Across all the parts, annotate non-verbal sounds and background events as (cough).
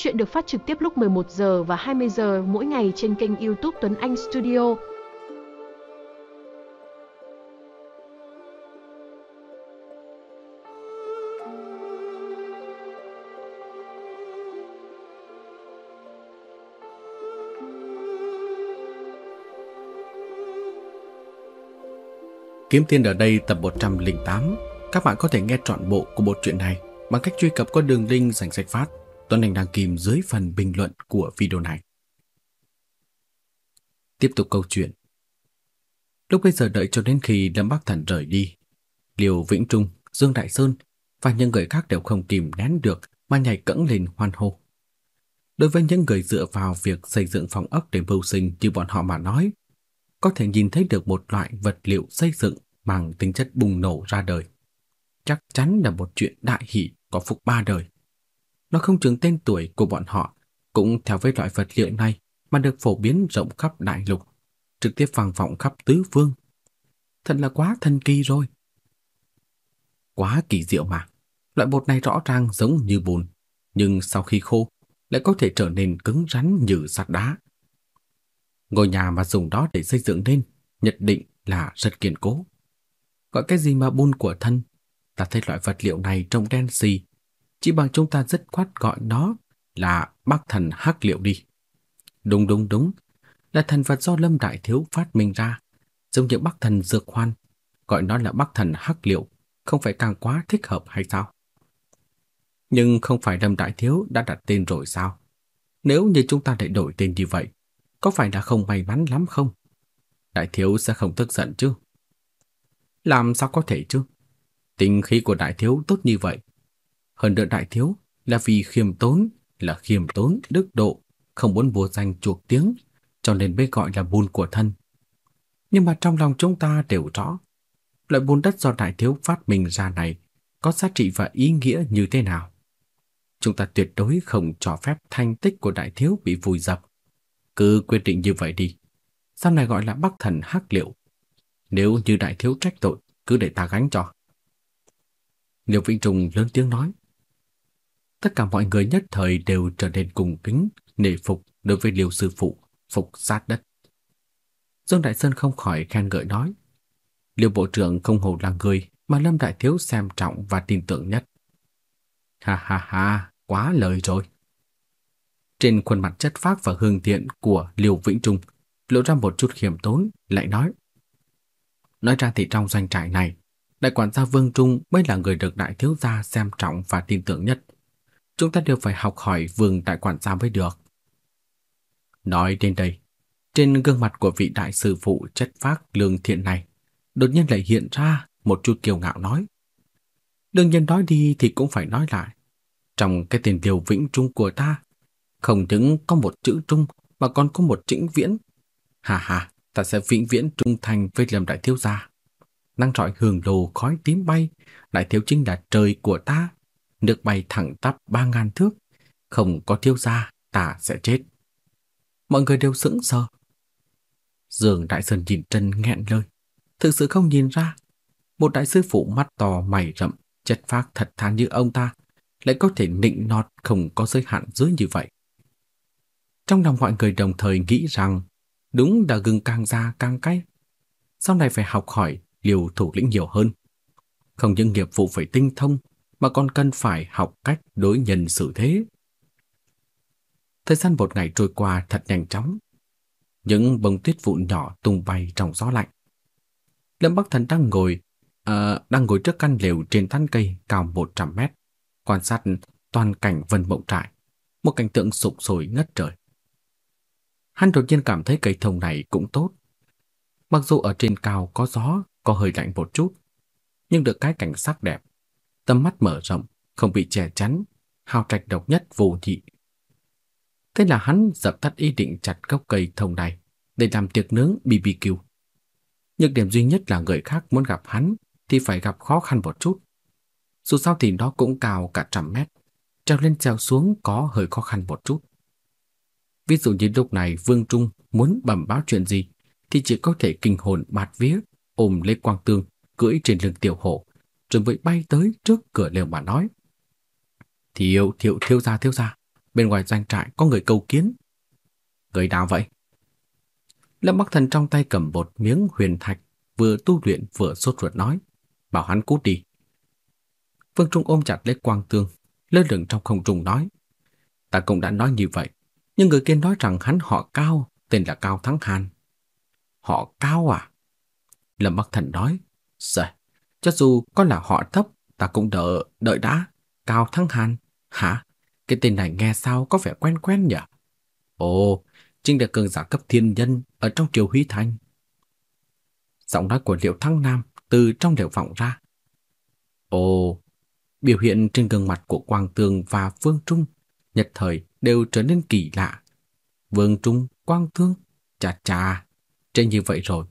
Chuyện được phát trực tiếp lúc 11 giờ và 20 giờ mỗi ngày trên kênh YouTube Tuấn Anh Studio. Kiếm Tiền ở đây tập 108. Các bạn có thể nghe trọn bộ của bộ truyện này bằng cách truy cập qua đường link dành sách phát Tuấn Anh đang kìm dưới phần bình luận của video này. Tiếp tục câu chuyện. Lúc bây giờ đợi cho đến khi Lâm Bắc Thần rời đi, Liều Vĩnh Trung, Dương Đại Sơn và những người khác đều không kìm nén được mà nhảy cẫng lên hoan hô. Đối với những người dựa vào việc xây dựng phòng ốc để mưu sinh như bọn họ mà nói, có thể nhìn thấy được một loại vật liệu xây dựng mang tính chất bùng nổ ra đời. Chắc chắn là một chuyện đại hỷ có phục ba đời. Nó không chừng tên tuổi của bọn họ cũng theo với loại vật liệu này mà được phổ biến rộng khắp đại lục, trực tiếp vang vọng khắp tứ phương. Thật là quá thần kỳ rồi. Quá kỳ diệu mà. Loại bột này rõ ràng giống như bùn, nhưng sau khi khô lại có thể trở nên cứng rắn như sắt đá. Ngôi nhà mà dùng đó để xây dựng nên nhất định là rất kiên cố. Gọi cái gì mà bùn của thân, ta thấy loại vật liệu này trông đen xì, chỉ bằng chúng ta dứt khoát gọi nó là Bắc thần hắc liệu đi. Đúng đúng đúng, là thần vật do Lâm Đại Thiếu phát minh ra, giống như Bắc thần dược hoan, gọi nó là Bắc thần hắc liệu, không phải càng quá thích hợp hay sao? Nhưng không phải Lâm Đại Thiếu đã đặt tên rồi sao? Nếu như chúng ta lại đổi tên như vậy, có phải là không may mắn lắm không? Đại thiếu sẽ không tức giận chứ? Làm sao có thể chứ? Tình khí của đại thiếu tốt như vậy. Hơn nữa đại thiếu là vì khiêm tốn, là khiêm tốn, đức độ, không muốn vua danh chuộc tiếng, cho nên mới gọi là bùn của thân. Nhưng mà trong lòng chúng ta đều rõ, loại bùn đất do đại thiếu phát minh ra này có giá trị và ý nghĩa như thế nào. Chúng ta tuyệt đối không cho phép thanh tích của đại thiếu bị vùi dập. Cứ quyết định như vậy đi. Sau này gọi là Bắc Thần Hắc Liệu. Nếu như đại thiếu trách tội, cứ để ta gánh cho. Liêu Vĩnh trùng lớn tiếng nói. Tất cả mọi người nhất thời đều trở nên cùng kính, nể phục đối với liều sư phụ, phục sát đất. Dương Đại Sơn không khỏi khen ngợi nói. liều bộ trưởng không hổ là người mà Lâm Đại Thiếu xem trọng và tin tưởng nhất. Ha ha ha, quá lời rồi. Trên khuôn mặt chất phác và hương thiện của liều Vĩnh Trung lộ ra một chút khiêm tốn, lại nói. Nói ra thì trong doanh trại này, đại quản gia Vương Trung mới là người được đại thiếu gia xem trọng và tin tưởng nhất. Chúng ta đều phải học hỏi vương đại quản gia mới được. Nói đến đây, trên gương mặt của vị đại sư phụ chất phác lương thiện này, đột nhiên lại hiện ra một chút kiêu ngạo nói. Đương nhiên nói đi thì cũng phải nói lại. Trong cái tên Liêu Vĩnh Trung của ta không những có một chữ trung mà còn có một chữ viễn. Hà hà, ta sẽ vĩnh viễn trung thành với Lâm Đại Thiếu Gia. Năng trọi hưởng lồ khói tím bay, Đại Thiếu chính là trời của ta. Nước bay thẳng tắp ba ngàn thước, không có thiếu gia, ta sẽ chết. Mọi người đều sững sờ. Dương Đại Sơn nhìn Trần nghẹn lời, thực sự không nhìn ra. Một đại sư phụ mắt to mày rậm, chất phác thật thà như ông ta, lại có thể nịnh nọt không có giới hạn dưới như vậy. Trong lòng mọi người đồng thời nghĩ rằng đúng là gừng càng già càng cay. Sau này phải học hỏi liều thủ lĩnh nhiều hơn. Không những nghiệp vụ phải tinh thông mà còn cần phải học cách đối nhân xử thế. Thời gian một ngày trôi qua thật nhanh chóng. Những bông tuyết vụn nhỏ tung bay trong gió lạnh. Lâm Bắc Thần đang ngồi à, đang ngồi trước căn lều trên thân cây cao 100 mét, quan sát toàn cảnh vân mộng trại, một cảnh tượng sụp sôi ngất trời. Hắn đột nhiên cảm thấy cây thông này cũng tốt. Mặc dù ở trên cao có gió, có hơi lạnh một chút, nhưng được cái cảnh sắc đẹp, tầm mắt mở rộng, không bị che chắn, hào trạch độc nhất vô nhị. Thế là hắn dập tắt ý định chặt gốc cây thông này để làm tiệc nướng BBQ. nhược điểm duy nhất là người khác muốn gặp hắn thì phải gặp khó khăn một chút. Dù sao thì nó cũng cao cả trăm mét, treo lên treo xuống có hơi khó khăn một chút. Ví dụ như lúc này Vương Trung muốn bẩm báo chuyện gì thì chỉ có thể kinh hồn bạt vía, ôm lấy quang tương, cưỡi trên lưng tiểu hổ, rồi vội bay tới trước cửa lều mà nói. Thiệu, thiệu, thiếu gia, thiếu gia, bên ngoài doanh trại có người cầu kiến. Người nào vậy? Lâm Bắc Thần trong tay cầm một miếng huyền thạch, vừa tu luyện vừa sốt ruột nói, bảo hắn cút đi. Vương Trung ôm chặt lấy Quang Tương, lơ lửng trong không trung nói, ta cũng đã nói như vậy, nhưng người kia nói rằng hắn họ Cao, tên là Cao Thắng Hàn. Họ Cao à? Lâm Bắc Thần nói, Sợ, cho dù có là họ thấp, ta cũng đợi, đợi đã. Cao Thăng Hàn, hả? Cái tên này nghe sao có vẻ quen quen nhỉ? Ồ, chính là cường giả cấp thiên nhân ở trong triều Huy Thành. Giọng nói của Liệu Thăng Nam từ trong đều vọng ra. Ồ, biểu hiện trên gương mặt của Quang Tường và Vương Trung nhật thời đều trở nên kỳ lạ. Vương Trung, Quang Thương, chà chà, trên như vậy rồi.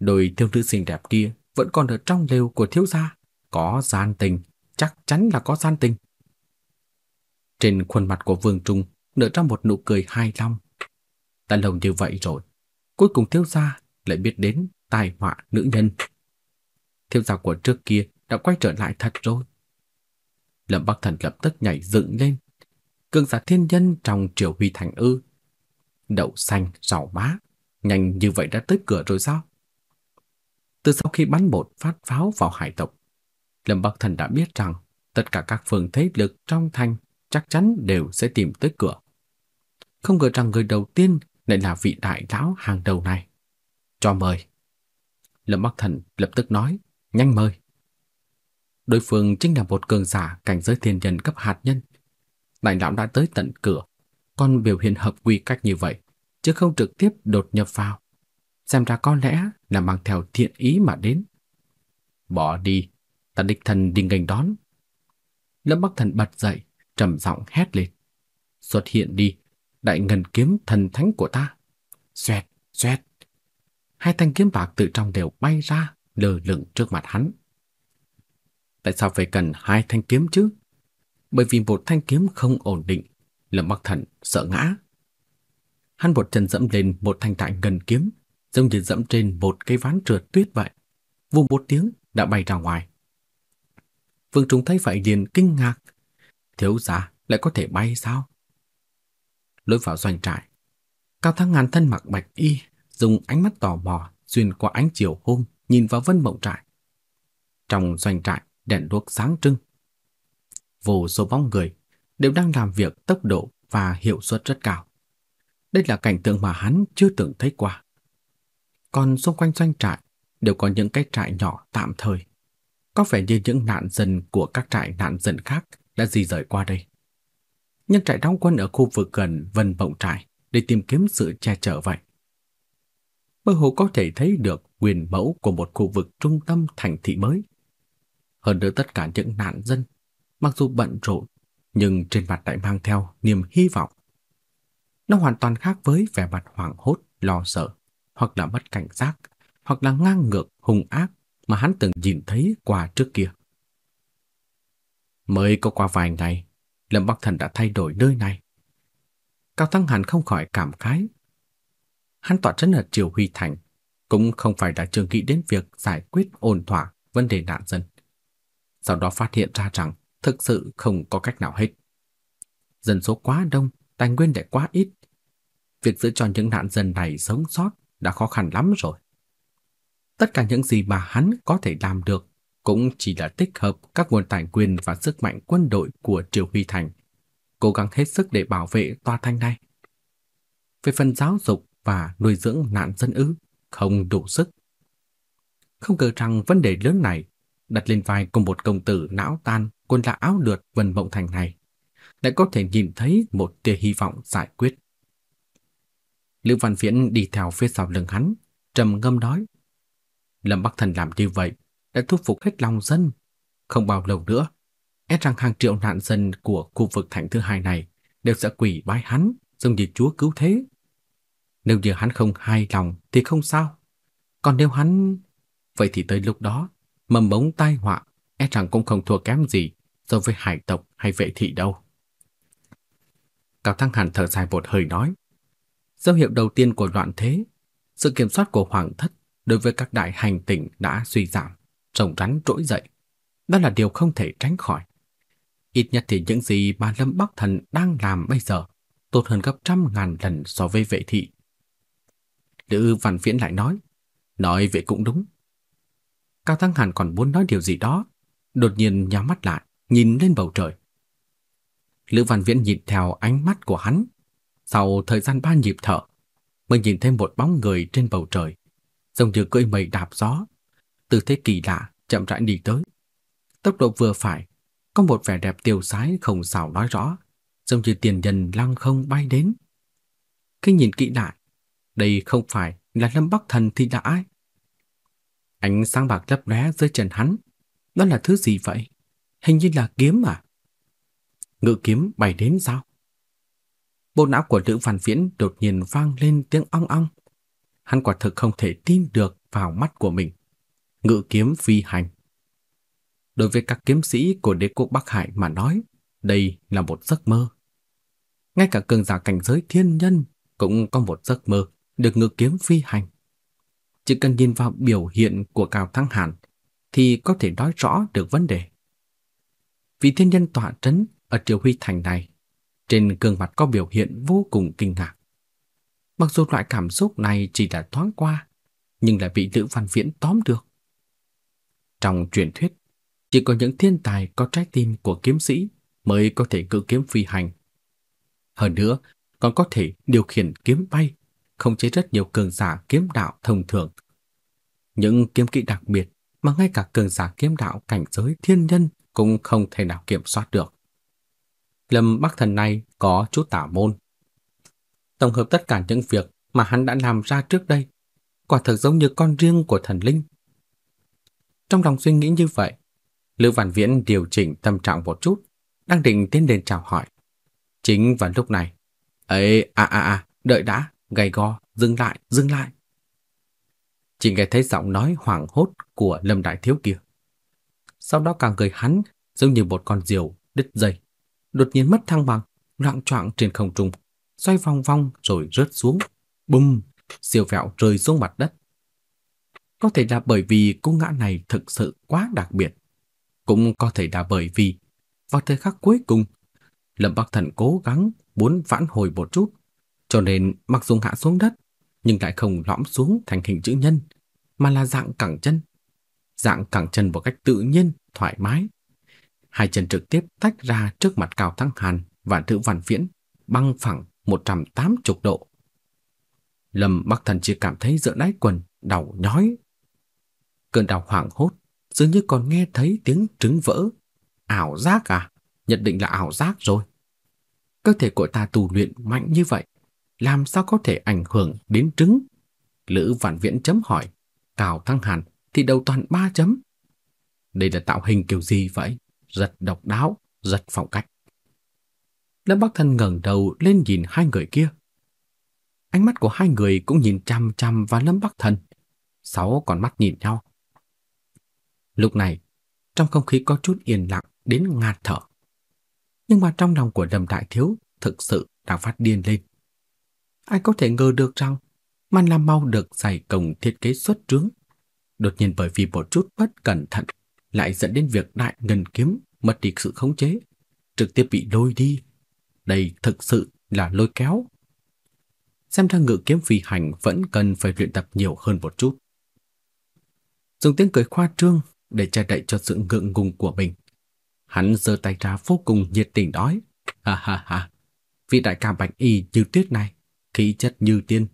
Đôi thiếu nữ xinh đẹp kia vẫn còn ở trong lều của thiếu gia, có gian tình, chắc chắn là có gian tình. Trên khuôn mặt của Vương Trung nở ra một nụ cười hài lòng. Đã lâu như vậy rồi, cuối cùng thiếu gia lại biết đến tai họa nữ nhân. Thiếu gia của trước kia đã quay trở lại thật rồi. Lâm Bắc Thần lập tức nhảy dựng lên. Cường giả thiên nhân trong triều huy thành ư. Đậu xanh, rau má, nhanh như vậy đã tới cửa rồi sao? Từ sau khi bắn một phát pháo vào hải tộc, Lâm Bắc Thần đã biết rằng tất cả các phương thế lực trong thành chắc chắn đều sẽ tìm tới cửa. Không ngờ rằng người đầu tiên lại là vị đại lão hàng đầu này. Cho mời. Lâm Bắc Thần lập tức nói, nhanh mời. Đối phương chính là một cường giả cảnh giới thiên nhân cấp hạt nhân. Đại lão đã tới tận cửa, còn biểu hiện hợp quy cách như vậy, chứ không trực tiếp đột nhập vào. Xem ra có lẽ là mang theo thiện ý mà đến. Bỏ đi, ta đích thần đi nghênh đón. Lâm Bắc Thần bật dậy, trầm giọng hét lên. Xuất hiện đi, đại ngân kiếm thần thánh của ta. Xoẹt, xoẹt. Hai thanh kiếm bạc từ trong đều bay ra, lơ lửng trước mặt hắn. Tại sao phải cần hai thanh kiếm chứ? Bởi vì một thanh kiếm không ổn định, Lâm Bắc Thần sợ ngã. Hắn một chân dẫm lên một thanh đại ngân kiếm, giống như dẫm trên một cây ván trượt tuyết vậy. Vù một tiếng đã bay ra ngoài. Vương Trung thấy vậy liền kinh ngạc. Thiếu gia lại có thể bay sao? Lối vào doanh trại, Cao Thắng Ngàn thân mặc bạch y, dùng ánh mắt tò mò xuyên qua ánh chiều hôm nhìn vào vân mộng trại. Trong doanh trại, đèn đuốc sáng trưng. Vô số bóng người đều đang làm việc tốc độ và hiệu suất rất cao. Đây là cảnh tượng mà hắn chưa từng thấy qua. Còn xung quanh doanh trại đều có những cái trại nhỏ tạm thời. Có vẻ như những nạn dân của các trại nạn dân khác đã di rời qua đây. Nhân trại đóng quân ở khu vực gần Vân Bộng trại để tìm kiếm sự che chở vậy. Mơ hồ có thể thấy được quyền mẫu của một khu vực trung tâm thành thị mới. Hơn nữa tất cả những nạn dân, mặc dù bận rộn, nhưng trên mặt lại mang theo niềm hy vọng. Nó hoàn toàn khác với vẻ mặt hoảng hốt, lo sợ, hoặc là mất cảnh giác, hoặc là ngang ngược, hung ác mà hắn từng nhìn thấy qua trước kia. Mới có qua vài ngày, Lâm Bắc Thần đã thay đổi nơi này. Cao Thăng Hàn không khỏi cảm khái. Hắn tỏa trấn ở Triều Huy Thành, cũng không phải đã trường nghĩ đến việc giải quyết ổn thỏa vấn đề nạn dân. Sau đó phát hiện ra rằng thực sự không có cách nào hết. Dân số quá đông, tài nguyên lại quá ít. Việc giữ cho những nạn dân này sống sót đã khó khăn lắm rồi. Tất cả những gì mà hắn có thể làm được cũng chỉ là tích hợp các nguồn tài nguyên và sức mạnh quân đội của Triều Huy Thành, cố gắng hết sức để bảo vệ tòa thành này. Về phần giáo dục và nuôi dưỡng nạn dân ư, không đủ sức. Không ngờ rằng vấn đề lớn này đặt lên vai của một công tử não tan quân là áo lượt vân mộng thành này, lại có thể nhìn thấy một tia hy vọng giải quyết. Lưu Văn Viễn đi theo phía sau lưng hắn, trầm ngâm nói. Lâm Bắc Thần làm như vậy đã thu phục hết lòng dân. Không bao lâu nữa, e rằng hàng triệu nạn dân của khu vực thành thứ hai này đều sẽ quỳ bái hắn giống như chúa cứu thế. Nếu như hắn không hài lòng thì không sao. Còn nếu hắn... Vậy thì tới lúc đó, mầm bóng tai họa e rằng cũng không thua kém gì so với hải tộc hay vệ thị đâu. Cao Thăng Hàn thở dài một hơi nói. Dấu hiệu đầu tiên của loạn thế, sự kiểm soát của hoàng thất đối với các đại hành tinh đã suy giảm, rồng rắn trỗi dậy. Đó là điều không thể tránh khỏi. Ít nhất thì những gì mà Lâm Bắc Thần đang làm bây giờ tốt hơn gấp trăm ngàn lần so với vệ thị. Lữ Văn Viễn lại nói, nói vậy cũng đúng. Cao Thăng Hàn còn muốn nói điều gì đó, đột nhiên nhắm mắt lại, nhìn lên bầu trời. Lữ Văn Viễn nhìn theo ánh mắt của hắn, sau thời gian ba nhịp thở, mới nhìn thấy một bóng người trên bầu trời, giống như cưỡi mây đạp gió, tư thế kỳ lạ chậm rãi đi tới. Tốc độ vừa phải, có một vẻ đẹp tiêu sái không sao nói rõ, giống như tiền nhân lăng không bay đến. Khi nhìn kỹ lại, đây không phải là Lâm Bắc Thần thì là ai? Ánh sáng bạc lấp lóe dưới chân hắn, đó là thứ gì vậy? Hình như là kiếm à? Ngự kiếm bay đến sao? Bộ não của Lữ Văn Viễn đột nhiên vang lên tiếng ong ong. Hắn quả thực không thể tin được vào mắt của mình. Ngự kiếm phi hành. Đối với các kiếm sĩ của đế quốc Bắc Hải mà nói, đây là một giấc mơ. Ngay cả cường giả cảnh giới thiên nhân cũng có một giấc mơ được ngự kiếm phi hành. Chỉ cần nhìn vào biểu hiện của Cao Thăng Hàn thì có thể nói rõ được vấn đề. Vị thiên nhân tọa trấn ở Triều Huy Thành này, trên gương mặt có biểu hiện vô cùng kinh ngạc. Mặc dù loại cảm xúc này chỉ là thoáng qua, nhưng lại bị Lữ Văn Viễn tóm được. Trong truyền thuyết, chỉ có những thiên tài có trái tim của kiếm sĩ mới có thể cự kiếm phi hành. Hơn nữa, còn có thể điều khiển kiếm bay, không chế rất nhiều cường giả kiếm đạo thông thường. Những kiếm kỹ đặc biệt mà ngay cả cường giả kiếm đạo cảnh giới thiên nhân cũng không thể nào kiểm soát được. Lâm Bắc Thần này có chút tả môn. Tổng hợp tất cả những việc mà hắn đã làm ra trước đây, quả thực giống như con riêng của thần linh. Trong lòng suy nghĩ như vậy, Lữ Văn Viễn điều chỉnh tâm trạng một chút, đang định tiến lên chào hỏi. Chính vào lúc này, ấy à à à, đợi đã, gầy go, dừng lại, dừng lại. Chỉ nghe thấy giọng nói hoảng hốt của Lâm Đại Thiếu kia. Sau đó cả người hắn giống như một con diều đứt dây, đột nhiên mất thăng bằng, loạn choạng trên không trung, xoay vòng vòng rồi rớt xuống, bùm, siêu vẹo rơi xuống mặt đất. Có thể là bởi vì cú ngã này thực sự quá đặc biệt, cũng có thể là bởi vì vào thời khắc cuối cùng, Lâm Bắc Thần cố gắng muốn vãn hồi một chút, cho nên mặc dù hạ xuống đất, nhưng lại không lõm xuống thành hình chữ nhân, mà là dạng cẳng chân. Dạng cẳng chân một cách tự nhiên, thoải mái. Hai chân trực tiếp tách ra trước mặt Cao Thăng Hàn và Thư Văn Viễn, băng phẳng 180 độ. Lâm Bắc Thần chỉ cảm thấy giữa đáy quần đau nhói. Cơn đau hoảng hốt, dường như còn nghe thấy tiếng trứng vỡ. Ảo giác à? Nhận định là ảo giác rồi. Cơ thể của ta tù luyện mạnh như vậy, làm sao có thể ảnh hưởng đến trứng? Lữ Vạn Viễn chấm hỏi, Cao Thăng Hàn thì đầu toàn ba chấm. Đây là tạo hình kiểu gì vậy? Rất độc đáo, rất phong cách. Lâm Bắc Thần ngẩng đầu lên nhìn hai người kia. Ánh mắt của hai người cũng nhìn chăm chăm vào Lâm Bắc Thần. Sáu con mắt nhìn nhau. Lúc này, trong không khí có chút yên lặng đến ngạt thở. Nhưng mà trong lòng của Lâm Đại Thiếu thực sự đang phát điên lên. Ai có thể ngờ được rằng Man Lam Mau được giải công thiết kế xuất trướng. Đột nhiên bởi vì một chút bất cẩn thận lại dẫn đến việc đại ngân kiếm mất đi sự khống chế, trực tiếp bị lôi đi. Đây thực sự là lôi kéo. Xem ra ngự kiếm phi hành vẫn cần phải luyện tập nhiều hơn một chút. Dùng tiếng cười khoa trương để che đậy cho sự ngượng ngùng của mình. Hắn giơ tay ra vô cùng nhiệt tình nói, ha ha ha, vị đại ca bạch y như tuyết này, khí chất như tiên,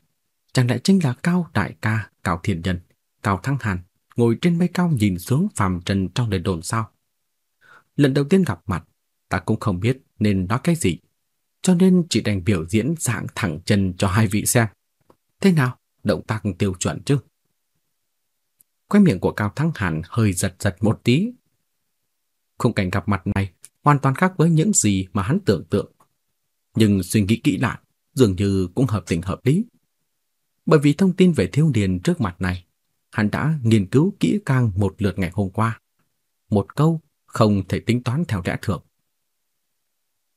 chẳng lẽ chính là cao đại ca, cao thiên nhân, cao thăng hàn, ngồi trên mây cao nhìn xuống phàm trần trong đền đồn sao. Lần đầu tiên gặp mặt, ta cũng không biết nên nói cái gì, cho nên chỉ đành biểu diễn dạng thẳng chân cho hai vị xem. Thế nào, động tác tiêu chuẩn chứ? Quay miệng của Cao Thắng Hàn hơi giật giật một tí. Khung cảnh gặp mặt này hoàn toàn khác với những gì mà hắn tưởng tượng. Nhưng suy nghĩ kỹ lại, dường như cũng hợp tình hợp lý. Bởi vì thông tin về thiếu niên trước mặt này, hắn đã nghiên cứu kỹ càng một lượt ngày hôm qua. Một câu không thể tính toán theo lẽ thường.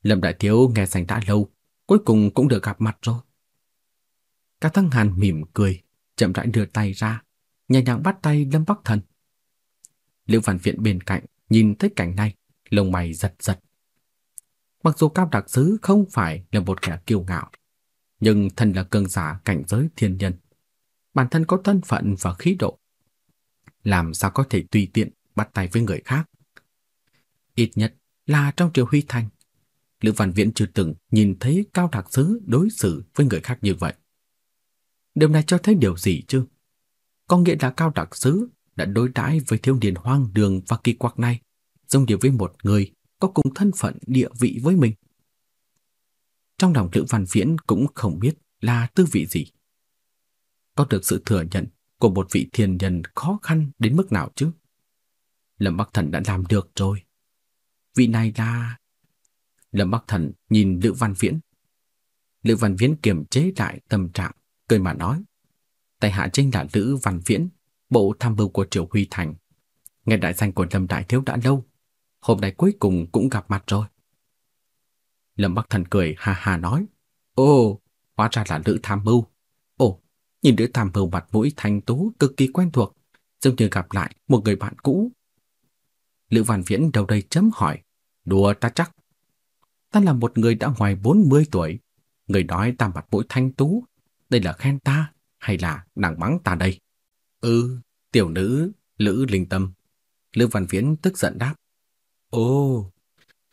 Lâm Đại Thiếu nghe sành đã lâu, cuối cùng cũng được gặp mặt rồi. Các Thăng Hàn mỉm cười, chậm rãi đưa tay ra, nhẹ nhàng bắt tay Lâm Bắc Thần. Liễu Văn Viện bên cạnh nhìn thấy cảnh này, lông mày giật giật, Mặc dù Cao Đặc Sứ không phải là một kẻ kiêu ngạo, nhưng thân là cường giả cảnh giới thiên nhân. Bản thân có thân phận và khí độ. Làm sao có thể tùy tiện bắt tay với người khác? Ít nhất là trong triều Huy Thành, Lữ Văn Viễn chưa từng nhìn thấy Cao Đặc Sứ đối xử với người khác như vậy. Điều này cho thấy điều gì chứ? Có nghĩa là Cao Đặc Sứ đã đối đãi với thiếu niên hoang đường và kỳ quặc này, giống như với một người có cùng thân phận địa vị với mình. Trong lòng Lữ Văn Viễn cũng không biết là tư vị gì. Có được sự thừa nhận của một vị thiên nhân khó khăn đến mức nào chứ? Lâm Bắc Thần đã làm được rồi. Vị này là... Lâm Bắc Thần nhìn Lữ Văn Viễn. Lữ Văn Viễn kiềm chế lại tâm trạng, cười mà nói. Tại hạ chính là Lữ Văn Viễn, bộ tham mưu của Triều Huy Thành. Nghe đại danh của Lâm Đại Thiếu đã lâu, hôm nay cuối cùng cũng gặp mặt rồi. Lâm Bắc Thần cười ha ha nói, Ồ, hóa ra là Lữ Tham Mưu. Nhìn đứa Tham Mưu mặt mũi thanh tú cực kỳ quen thuộc, giống như gặp lại một người bạn cũ. Lữ Văn Viễn đầu đây chấm hỏi, đùa ta chắc. Ta là một người đã ngoài 40 tuổi, người nói ta mặt mũi thanh tú, đây là khen ta hay là đang mắng ta đây? Ừ, tiểu nữ, Lữ Linh Tâm. Lữ Văn Viễn tức giận đáp. Ồ,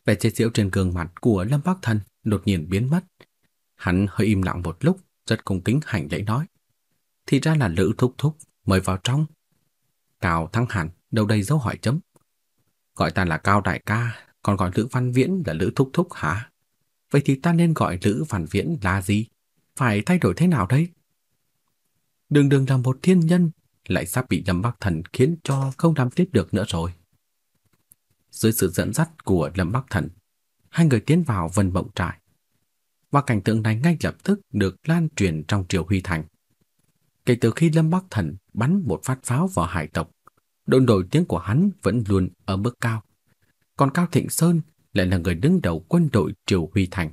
vẻ chế giễu trên gương mặt của Lâm Bắc Thần đột nhiên biến mất. Hắn hơi im lặng một lúc, rất cung kính hành lễ nói. Thì ra là Lữ Thúc Thúc, mời vào trong. Cao Thăng Hàn, đâu đây dấu hỏi chấm. Gọi ta là Cao Đại ca, còn gọi Lữ Văn Viễn là Lữ Thúc Thúc hả? Vậy thì ta nên gọi Lữ Văn Viễn là gì? Phải thay đổi thế nào đây? Đường đường là một thiên nhân, lại sắp bị Lâm Bắc Thần khiến cho không làm tiếp được nữa rồi. Dưới sự dẫn dắt của Lâm Bắc Thần, hai người tiến vào vân mộng trại. Và cảnh tượng này ngay lập tức được lan truyền trong triều Huy Thành. Kể từ khi Lâm Bắc Thần bắn một phát pháo vào hải tộc, độ nổi tiếng của hắn vẫn luôn ở mức cao. Còn Cao Thịnh Sơn lại là người đứng đầu quân đội triều Huy Thành,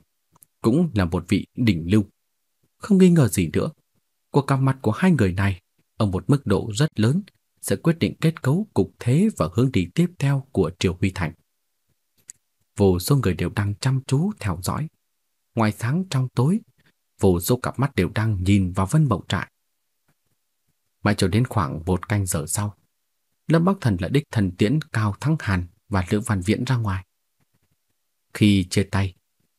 cũng là một vị đỉnh lưu. Không nghi ngờ gì nữa, cuộc gặp mặt của hai người này ở một mức độ rất lớn sẽ quyết định kết cấu cục thế và hướng đi tiếp theo của Triều Huy Thành. Vô số người đều đang chăm chú theo dõi. Ngoài sáng trong tối, vô số cặp mắt đều đang nhìn vào vân mộng trại. Mãi cho đến khoảng một canh giờ sau, Lâm Bắc Thần lại đích thần tiễn Cao Thắng Hàn và Lữ Văn Viễn ra ngoài. Khi chia tay,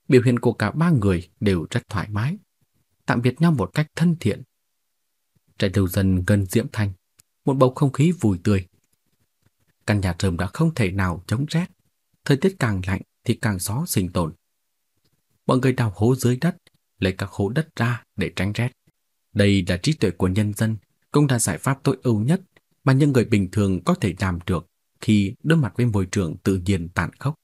biểu hiện của cả ba người đều rất thoải mái, tạm biệt nhau một cách thân thiện. Trại đầu dần gần Diễm Thành một bầu không khí vui tươi. Căn nhà rơm đã không thể nào chống rét, thời tiết càng lạnh thì càng gió sinh tồn. Mọi người đào hố dưới đất, lấy các hố đất ra để tránh rét. Đây là trí tuệ của nhân dân, cũng là giải pháp tối ưu nhất mà những người bình thường có thể làm được khi đối mặt với môi trường tự nhiên tàn khốc.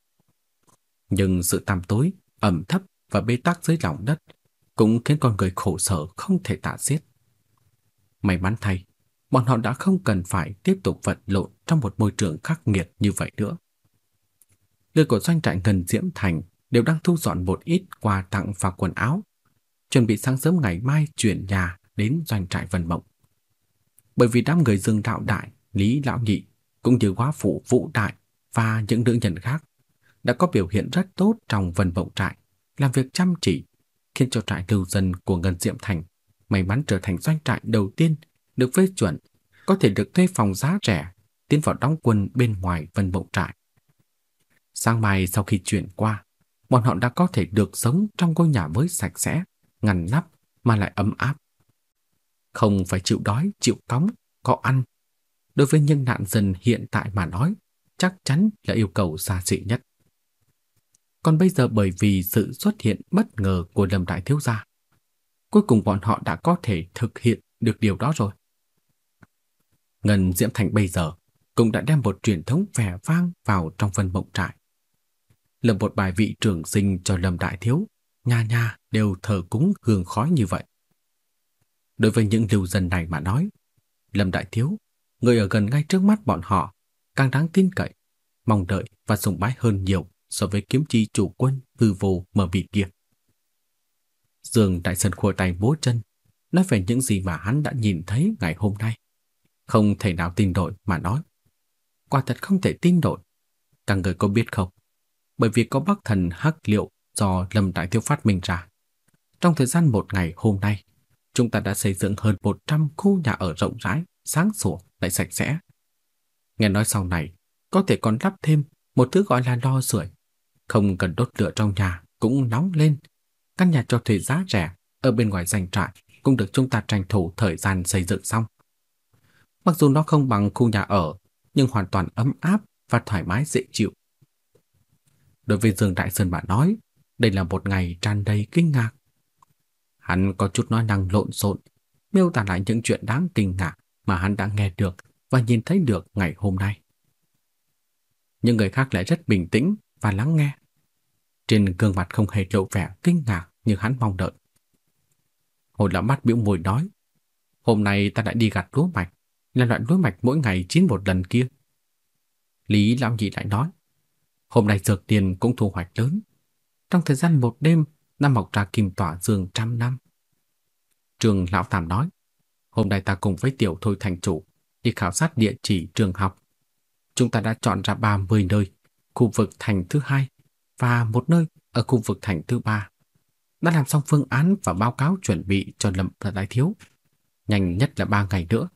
Nhưng sự tăm tối, ẩm thấp và bế tắc dưới lòng đất cũng khiến con người khổ sở không thể tả xiết. May mắn thay, bọn họ đã không cần phải tiếp tục vật lộn trong một môi trường khắc nghiệt như vậy nữa. Người của doanh trại gần Diễm Thành đều đang thu dọn một ít quà tặng và quần áo, chuẩn bị sáng sớm ngày mai chuyển nhà đến doanh trại Vân Mộng. Bởi vì đám người Dương Đạo Đại, Lý Lão Nhị cũng như quá phụ Vũ Đại và những nữ nhân khác đã có biểu hiện rất tốt trong vần vọng trại, làm việc chăm chỉ, khiến cho trại lưu dân của Ngân Diệm Thành may mắn trở thành doanh trại đầu tiên được phê chuẩn, có thể được thuê phòng giá rẻ, tiến vào đóng quân bên ngoài vần vọng trại. Sáng mai sau khi chuyển qua, bọn họ đã có thể được sống trong ngôi nhà mới sạch sẽ, ngăn nắp mà lại ấm áp. Không phải chịu đói, chịu cóng, có ăn. Đối với những nạn dân hiện tại mà nói, chắc chắn là yêu cầu xa xỉ nhất. Còn bây giờ bởi vì sự xuất hiện bất ngờ của Lâm Đại Thiếu Gia, cuối cùng bọn họ đã có thể thực hiện được điều đó rồi. Ngân Diễm Thành bây giờ cũng đã đem một truyền thống vẻ vang vào trong phân mộng trại. Lập một bài vị trưởng sinh cho Lâm Đại Thiếu, nhà nhà đều thờ cúng hương khói như vậy. Đối với những lưu dân này mà nói, Lâm Đại Thiếu, người ở gần ngay trước mắt bọn họ, càng đáng tin cậy, mong đợi và sùng bái hơn nhiều so với kiếm chi chủ quân hư vô mờ mịt kia. Dương Đại Sơn khua tay bố chân, nói về những gì mà hắn đã nhìn thấy ngày hôm nay. Không thể nào tin nổi mà nói. Quả thật không thể tin nổi. Các người có biết không? Bởi vì có bác thần hắc liệu do Lâm Đại Thiếu phát minh ra. Trong thời gian một ngày hôm nay, chúng ta đã xây dựng hơn 100 khu nhà ở rộng rãi, sáng sủa, lại sạch sẽ. Nghe nói sau này, có thể còn lắp thêm một thứ gọi là lo sưởi. Không cần đốt lửa trong nhà, cũng nóng lên. Căn nhà cho thuê giá rẻ ở bên ngoài dành trại cũng được chúng ta tranh thủ thời gian xây dựng xong. Mặc dù nó không bằng khu nhà ở, nhưng hoàn toàn ấm áp và thoải mái dễ chịu. Đối với Dương Đại Sơn bạn nói, đây là một ngày tràn đầy kinh ngạc. Hắn có chút nói năng lộn xộn, miêu tả lại những chuyện đáng kinh ngạc mà hắn đã nghe được và nhìn thấy được ngày hôm nay. Những người khác lại rất bình tĩnh và lắng nghe. Trên gương mặt không hề lộ vẻ kinh ngạc như hắn mong đợi. Hồi lão mắt biểu môi nói, hôm nay ta đã đi gặt lúa mạch, là loại lúa mạch mỗi ngày chín một lần kia. Lý Lão Nhị lại nói, hôm nay dược tiền cũng thu hoạch lớn. Trong thời gian một đêm, năm mọc ra kim tỏa dương trăm năm. Trường Lão Tam nói, hôm nay ta cùng với tiểu thôi thành chủ đi khảo sát địa chỉ trường học. Chúng ta đã chọn ra 30 nơi, khu vực thành thứ hai và một nơi ở khu vực thành thứ ba. Đã làm xong phương án và báo cáo chuẩn bị cho Lâm Đại Thiếu. Nhanh nhất là 3 ngày nữa,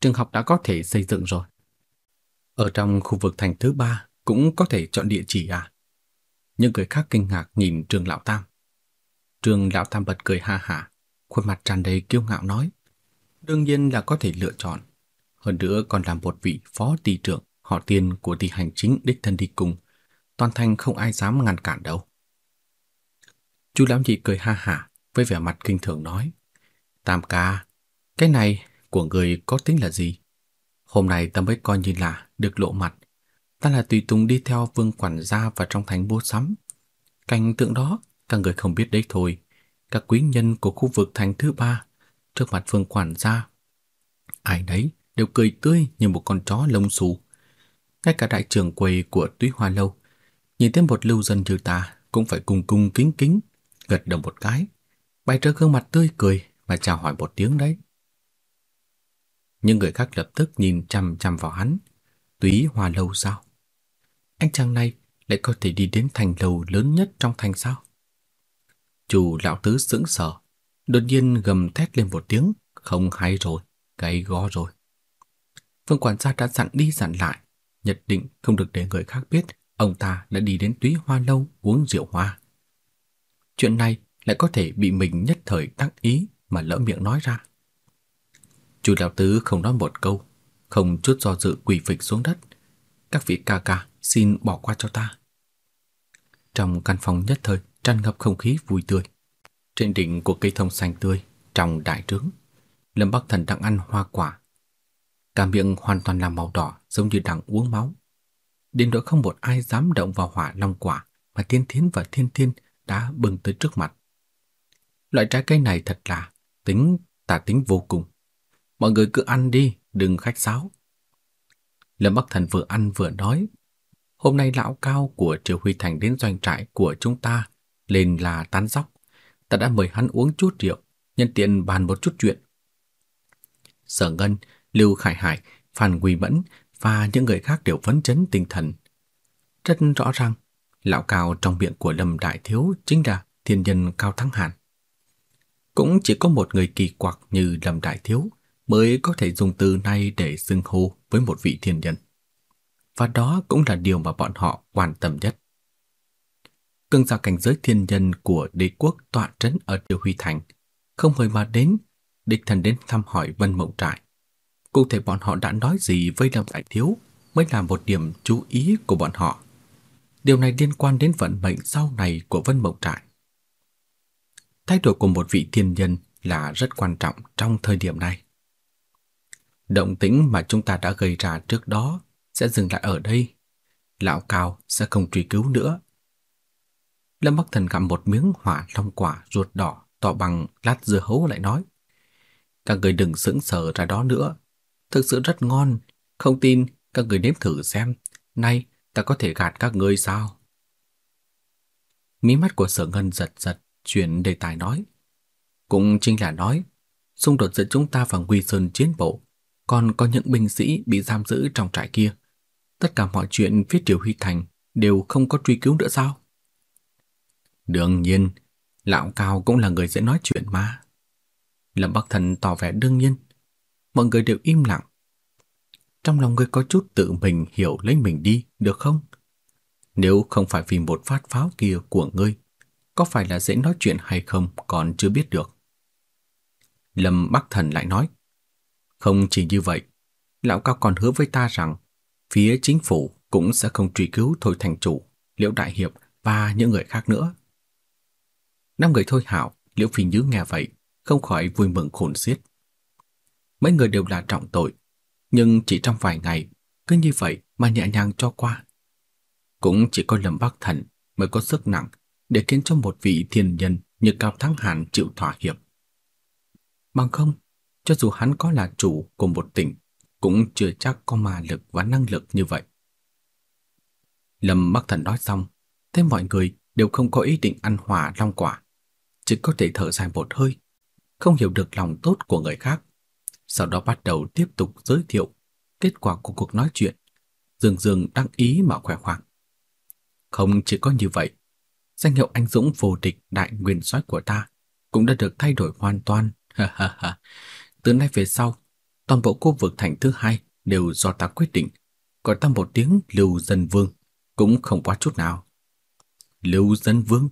trường học đã có thể xây dựng rồi. Ở trong khu vực thành thứ ba cũng có thể chọn địa chỉ à? Những người khác kinh ngạc nhìn trường lão tam. Trường lão tam bật cười ha hả, khuôn mặt tràn đầy kiêu ngạo nói. Đương nhiên là có thể lựa chọn. Hơn nữa còn làm một vị phó ty trưởng họ tiền của ty hành chính đích thân đi cùng. Toàn thành không ai dám ngăn cản đâu. Chú lão nhị cười ha hả với vẻ mặt kinh thường nói. Tam ca, cái này của người có tính là gì? Hôm nay ta mới coi như là được lộ mặt. Ta là tùy tùng đi theo vương quản gia vào trong thành mua sắm. Cảnh tượng đó, các người không biết đấy thôi. Các quý nhân của khu vực thành thứ ba, trước mặt vương quản gia. Ai đấy đều cười tươi như một con chó lông xù. Ngay cả đại trưởng quầy của túy hoa lâu, nhìn thấy một lưu dân như ta cũng phải cung cung kính kính, gật đầu một cái, bày trở gương mặt tươi cười và chào hỏi một tiếng đấy. Những người khác lập tức nhìn chăm chăm vào hắn. Túy Hoa Lâu sao? Anh chàng này lại có thể đi đến thành lầu lớn nhất trong thành sao? Chủ lão tứ sững sờ, đột nhiên gầm thét lên một tiếng, không hay rồi, cái go rồi. Vương quản gia đã dặn đi dặn lại, nhất định không được để người khác biết ông ta đã đi đến túy hoa lâu uống rượu hoa. Chuyện này lại có thể bị mình nhất thời đắc ý mà lỡ miệng nói ra. Chủ lão tứ không nói một câu, không chút do dự quỳ phịch xuống đất. Các vị ca ca, xin bỏ qua cho ta. Trong căn phòng nhất thời tràn ngập không khí vui tươi. Trên đỉnh của cây thông xanh tươi, trong đại trướng, Lâm Bắc Thần đang ăn hoa quả. Cả miệng hoàn toàn là màu đỏ, giống như đang uống máu. Đến nỗi không một ai dám động vào hỏa long quả mà Thiên Thiến và Thiên Thiên đã bừng tới trước mặt. Loại trái cây này thật là tính tà tính vô cùng. Mọi người cứ ăn đi, đừng khách sáo. Lâm Bắc Thần vừa ăn vừa nói. Hôm nay lão cao của Triều Huy Thành đến doanh trại của chúng ta lên là tán dóc. Ta đã mời hắn uống chút rượu, nhân tiện bàn một chút chuyện. Sở Ngân, Lưu Khải Hải, Phan Quỳ Mẫn và những người khác đều phấn chấn tinh thần. Rất rõ ràng, lão cao trong miệng của Lâm Đại Thiếu chính là thiên nhân Cao Thắng Hàn. Cũng chỉ có một người kỳ quặc như Lâm Đại Thiếu mới có thể dùng từ này để xưng hô với một vị thiên nhân. Và đó cũng là điều mà bọn họ quan tâm nhất cường giả cảnh giới thiên nhân của đế quốc tọa trấn ở Tiêu Huy Thành, không mời mà đến, địch thần đến thăm hỏi Vân Mộng Trại. Cụ thể bọn họ đã nói gì với Lâm Đại Thiếu mới là một điểm chú ý của bọn họ. Điều này liên quan đến vận mệnh sau này của Vân Mộng Trại. Thái độ của một vị thiên nhân là rất quan trọng trong thời điểm này. Động tĩnh mà chúng ta đã gây ra trước đó sẽ dừng lại ở đây. Lão Cao sẽ không truy cứu nữa. Lâm Bắc Thần gặm một miếng hỏa long quả ruột đỏ to bằng lát dưa hấu lại nói. Các người đừng sững sờ ra đó nữa. Thực sự rất ngon. Không tin, các người nếm thử xem. Nay, ta có thể gạt các ngươi sao? Mí mắt của sở ngân giật giật, chuyển đề tài nói. Cũng chính là nói, xung đột giữa chúng ta và Nguy Sơn chiến bộ còn có những binh sĩ bị giam giữ trong trại kia. Tất cả mọi chuyện phía Triều Huy Thành đều không có truy cứu nữa sao? Đương nhiên, lão cao cũng là người dễ nói chuyện mà. Lâm Bắc Thần tỏ vẻ đương nhiên. Mọi người đều im lặng. Trong lòng người có chút tự mình hiểu lấy mình đi, được không? Nếu không phải vì một phát pháo kia của ngươi, có phải là dễ nói chuyện hay không còn chưa biết được. Lâm Bắc Thần lại nói, không chỉ như vậy, lão cao còn hứa với ta rằng phía chính phủ cũng sẽ không truy cứu Thôi Thành Chủ, Liễu Đại Hiệp và những người khác nữa. Năm người Thôi Hảo, Liễu Phi Như nghe vậy, không khỏi vui mừng khôn xiết. Mấy người đều là trọng tội, nhưng chỉ trong vài ngày, cứ như vậy mà nhẹ nhàng cho qua. Cũng chỉ có Lâm Bắc Thần mới có sức nặng để khiến cho một vị thiên nhân như Cao Thắng Hàn chịu thỏa hiệp. Bằng không, cho dù hắn có là chủ của một tỉnh, cũng chưa chắc có ma lực và năng lực như vậy. Lâm Bắc Thần nói xong, thêm mọi người đều không có ý định ăn hỏa long quả, chỉ có thể thở dài một hơi, không hiểu được lòng tốt của người khác. Sau đó bắt đầu tiếp tục giới thiệu kết quả của cuộc nói chuyện, dường dường đăng ý mà khỏe khoang. Không chỉ có như vậy, danh hiệu anh dũng vô địch đại nguyên soái của ta cũng đã được thay đổi hoàn toàn. (laughs) Từ nay về sau, toàn bộ khu vực thành thứ hai đều do ta quyết định, gọi ta một tiếng Lưu Dân Vương cũng không quá chút nào. Lưu Dân Vương?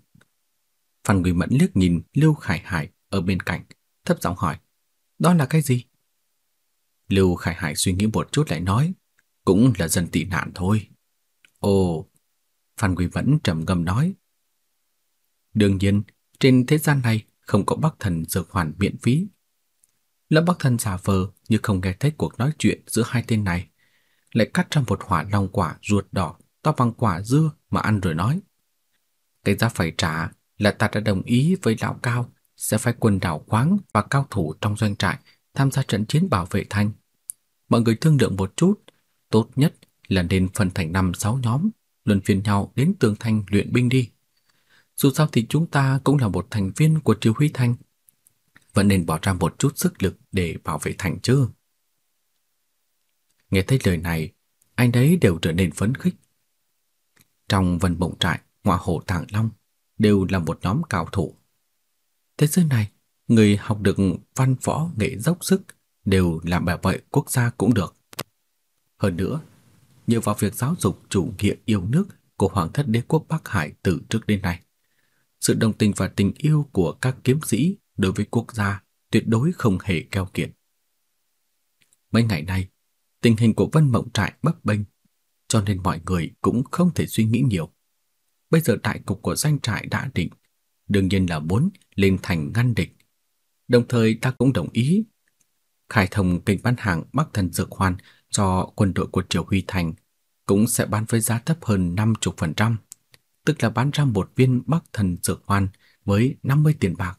Phan Quý Mẫn liếc nhìn Lưu Khải Hải ở bên cạnh, thấp giọng hỏi, đó là cái gì? Lưu Khải Hải suy nghĩ một chút lại nói, cũng là dân tị nạn thôi. Ồ, Phan Quý vẫn trầm ngâm nói. Đương nhiên, trên thế gian này không có bắc thần dược hoàn miễn phí. Lâm Bắc Thần giả vờ như không nghe thấy cuộc nói chuyện giữa hai tên này, lại cắt ra một hỏa long quả ruột đỏ to bằng quả dưa mà ăn rồi nói. Cái giá phải trả là ta đã đồng ý với lão cao sẽ phải quần đảo khoáng và cao thủ trong doanh trại tham gia trận chiến bảo vệ thành. Mọi người thương lượng một chút, tốt nhất là nên phân thành năm sáu nhóm, luân phiên nhau đến tường thành luyện binh đi. Dù sao thì chúng ta cũng là một thành viên của Triều Huy Thành, vẫn nên bỏ ra một chút sức lực để bảo vệ thành chứ. Nghe thấy lời này, anh đấy đều trở nên phấn khích. Trong vân bộng trại, ngọa hổ tàng long đều là một nhóm cao thủ. Thế giới này, người học được văn võ nghệ dốc sức đều làm bảo vệ quốc gia cũng được. Hơn nữa, nhờ vào việc giáo dục chủ nghĩa yêu nước của Hoàng thất đế quốc Bắc Hải từ trước đến nay, sự đồng tình và tình yêu của các kiếm sĩ đối với quốc gia tuyệt đối không hề keo kiệt. Mấy ngày nay, tình hình của Vân Mộng Trại bấp bênh, cho nên mọi người cũng không thể suy nghĩ nhiều. Bây giờ đại cục của danh trại đã định, đương nhiên là muốn lên thành ngăn địch. Đồng thời ta cũng đồng ý khai thông kênh bán hàng Bắc Thần Dược Hoàn cho quân đội của Triều Huy Thành cũng sẽ bán với giá thấp hơn 50%, tức là bán ra một viên Bắc Thần Dược Hoàn với 50 tiền bạc.